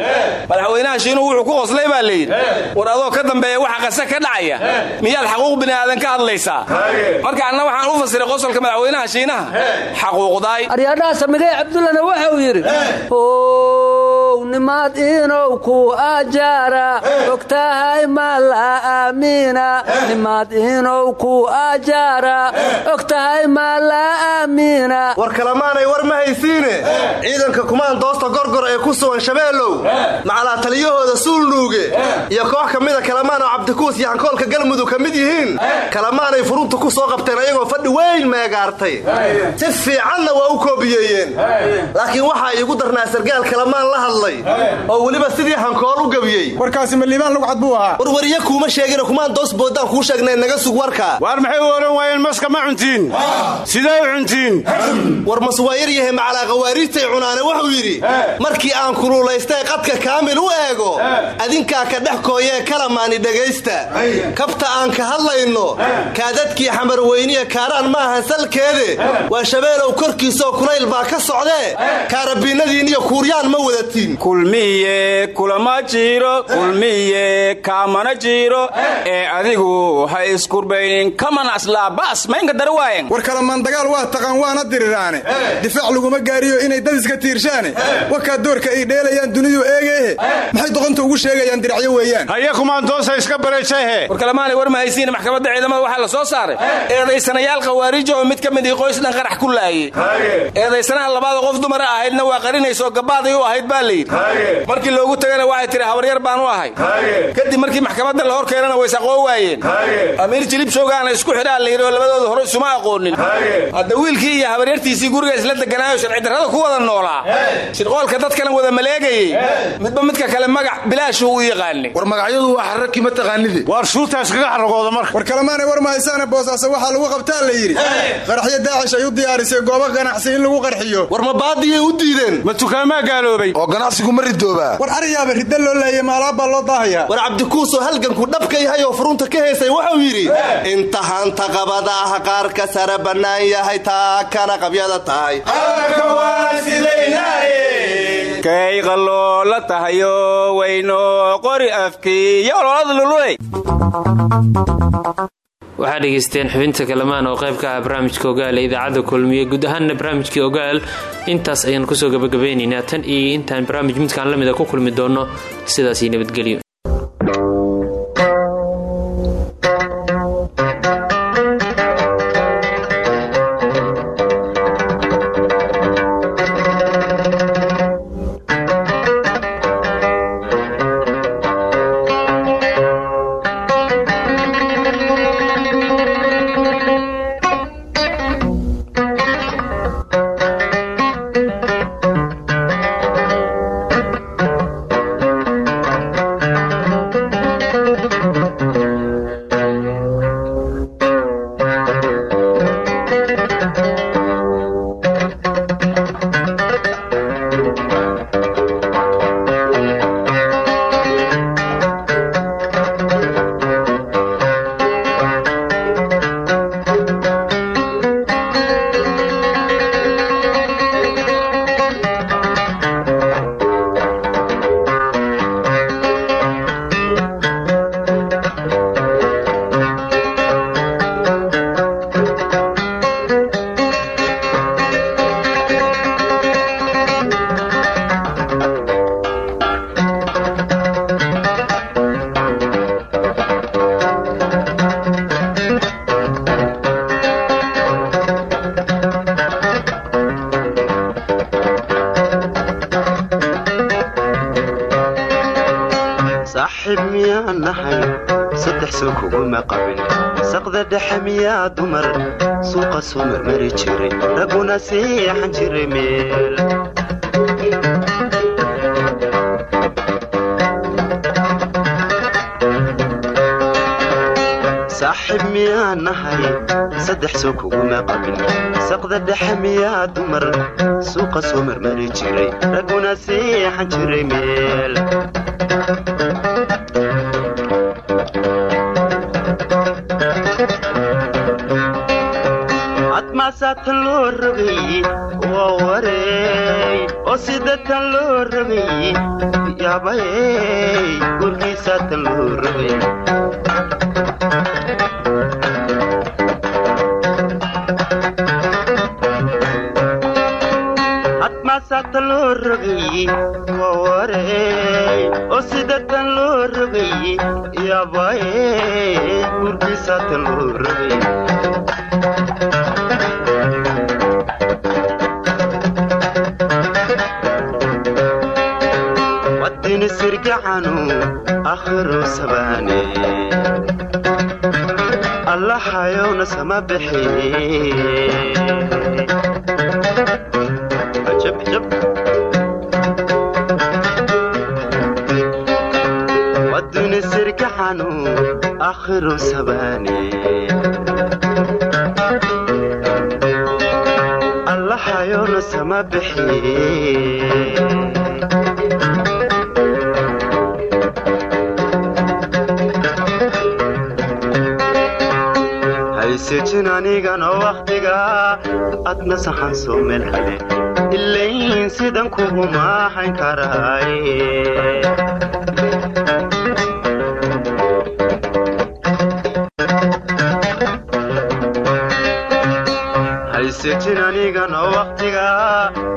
Madaxweynaha shiinuhu wuxuu ku qoslay baa layidhi war adoo ka dambeeya waxa qase ka dhacaya miyaad xaquuq bini aadan ka hadlaysaa. Marka anna waxaan u fasiray qosolka madaxweynaha shiinaha xaquuqdaay aryaadhaha samigay cabdullana wuxuu yidhi ow nimaad inow ku ajaara ogtahay ma la aamiina nimaad inow ku ajaara ogtahay ma la aamiina war kalamaanay war ma haysiine. Ciidanka kumaandoosta gorgor ee ku sugan shabeelow. Macalaa taliyahooda suulnuuge iyo koox ka mida kalamaanoo cabdikuus iyo hankoolka galmudug ka mid yihiin. Kalamaanay furunta ku soo qabteen ayagoo fadhi weyn meegaartay si fiicanna waa u koobiyeeyeen. Laakiin waxaa iigu darnaa sargaal kalamaan la hadlay oo weliba sidii hankool u gebiyey. Warkaasi ma liibaan lugcad buu ahaa. Warwariye kuuma sheegina kumaandoos boodaan kuu sheegnay naga sug warka waar maxay u odhan waayeen maska ma cuntiin. Sidee u cuntiin. War maswaayar yahay macalaa khawaariijtay cunaane wuxuu yidhi markii aan kululaystay qadka kaamil u eego. Adinkaa ka dhex kooyee kalamaani dhegaysta. Kabta aan ka hadlayno kaadadkii xamarweyniya kaaraan maahan salkeede. Waa shabeelow korkiisaoo kulayl baa ka socdee. Kaarabiinadiin iyo kuuryaan ma wadatiin kulmiye kulama jiro kulmiye kaamana jiro ee adigu ha iskurbaynin kaman aslaabaas maynka dara waayen war kalamaan dagaal waa taqaan waana diriraane. Difaac laguma gaariyo inay dad iska tiirshaane. Wakaa doorka ay dheelayaan dunidu eegeehe. Maxay doqonta ugu sheegayaan diracyo weeyaan? Haye kumaandoosa iska baraysahe war kalamaanay war ma haysiin maxkamadda ciidamada waxaa la soo saaray. Eedaysanayaal khawaariija oo mid ka mid ii qoys dhan qarax ku laayey eedaysanaha labaada qof dumara ahaydna waa qarinaysoo gabbaaday u ahayd baa layidhi. Markii loogu tagana waxay tihi habaryar baan u ahay. Kadib markii maxkamadda la hor keenana way saqoo waayeen. Amiir jilib shoogaana isku xidhaa la yidhi oo labadooda hore isuma aqoonin. Hadda wiilkii iyo habaryartiisii guriga isla deganaayo sharci darrada ku wada noolaa. Shirqoolka dadkana wada maleegayey. Midba midka kale magac bilaashuu u yaqaanay. War magacyadu waa xararkii ma taqaanide waar shuuta iskaga xaragooda marka. War kalemaanay war mahaysaana boosaaso waxaa lagu qabtaa la yidhi. Qaraxyo daacish ay u diyaarisay goobo ganacsi in lagu qarxiyo. War ma baadiyay u diideen? Ma tukaamaa gaaloobay? Oo ganacsigu ma ridoobaa. War ariyaaba ridda loo leeyay maalaabaa loo daahaya. War cabdikuusoo halganku dhabka yahay oo furunta ka heysay wuxuu yidhi intahaanta qabada ah qaarka sare bannaan yahay taa kana qabyada tahay. Kay qaloola tahayo wayno qori afkii iyo ololada lululay waxaa dhegaysteen xubinta kalamaan oo qayb ka ah barnaamijka ogaal ee idaacadda kulmiye. Guud ahaanna barnaamijkii ogaal intaas ayaan ku soo gabagabeynaynaa tan iyo intaan barnaamij midkaan la mida ku kulmi doonno sidaasii nabadgelyo soo marmari jiray raguna seexan jiray meel. Saaxiib miyaan nahay saddex soo kuguma qabin. Saqda dhexe miyaa dumar suuqa soo marmari jiray raguna seexan jiray meel cadmaasaatan loo rogay waa wareey oo sida tan loo rogay yaabayey gurgiisaatan loo rogay cadmaasaatan loo rogay waa wareey oo sida tan loo rogay yaabayey gurgiisaatan loo rogay allahayowna sama bixe wadini sirgacanu akhiro sabaane allahayowna sama bixe haysejin anigan oo wakhtiga adna saxan soo meel hale ilayn sidan kuguma hayn karaaye haysejin anigan oo wakhtiga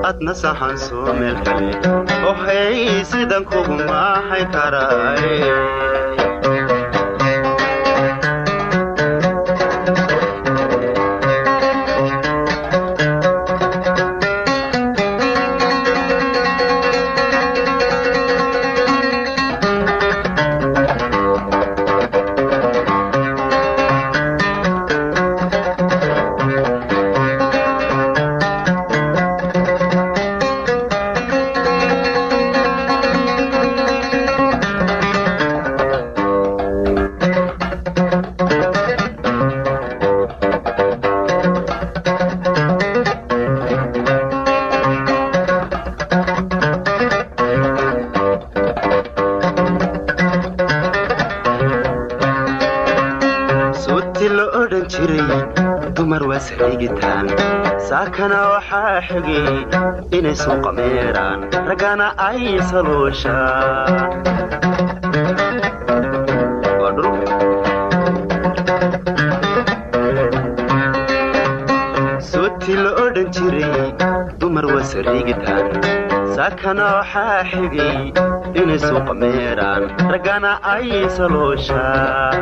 adna saxan soo meel hale oo hay sidan kuguma hayn karaaye sariigitaan saakana waxaa xigay inay suuqa meeraan raggana ay salooshaan. Sooti la odhan jiray dumar waa sariigitaan saakana waxaa xigay inay suuqa meeraan raggana ay salooshaan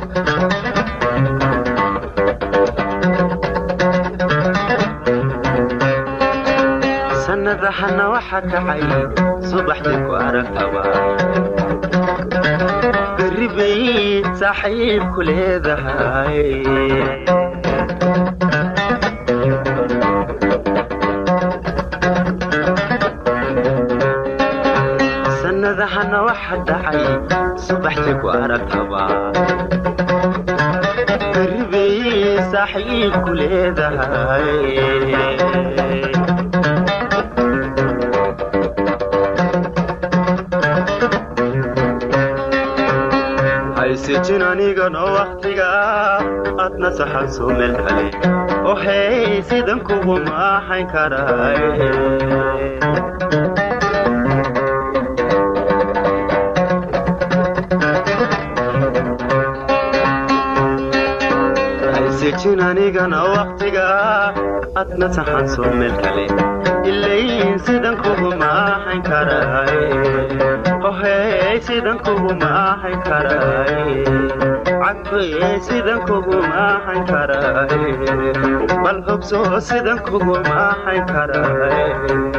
sannadahana waxa kacay subaxdii ku aragtaba berri bay saaxiibku leedahay. Sannadahana waxa dhacay subaxdii ku aragtaba berri bay saaxiibku leedahay haysijin anigano wakhtiga adna saxan soo meel kale oo hey sidan kugu maaxayn karay. Haysijin anigana wakhtiga adna saxan soo meel kale ilayn sidan kugu maaxayn karay. Ohey sidan kugu maaxayn bal hobso sidan kugu maaxayn karay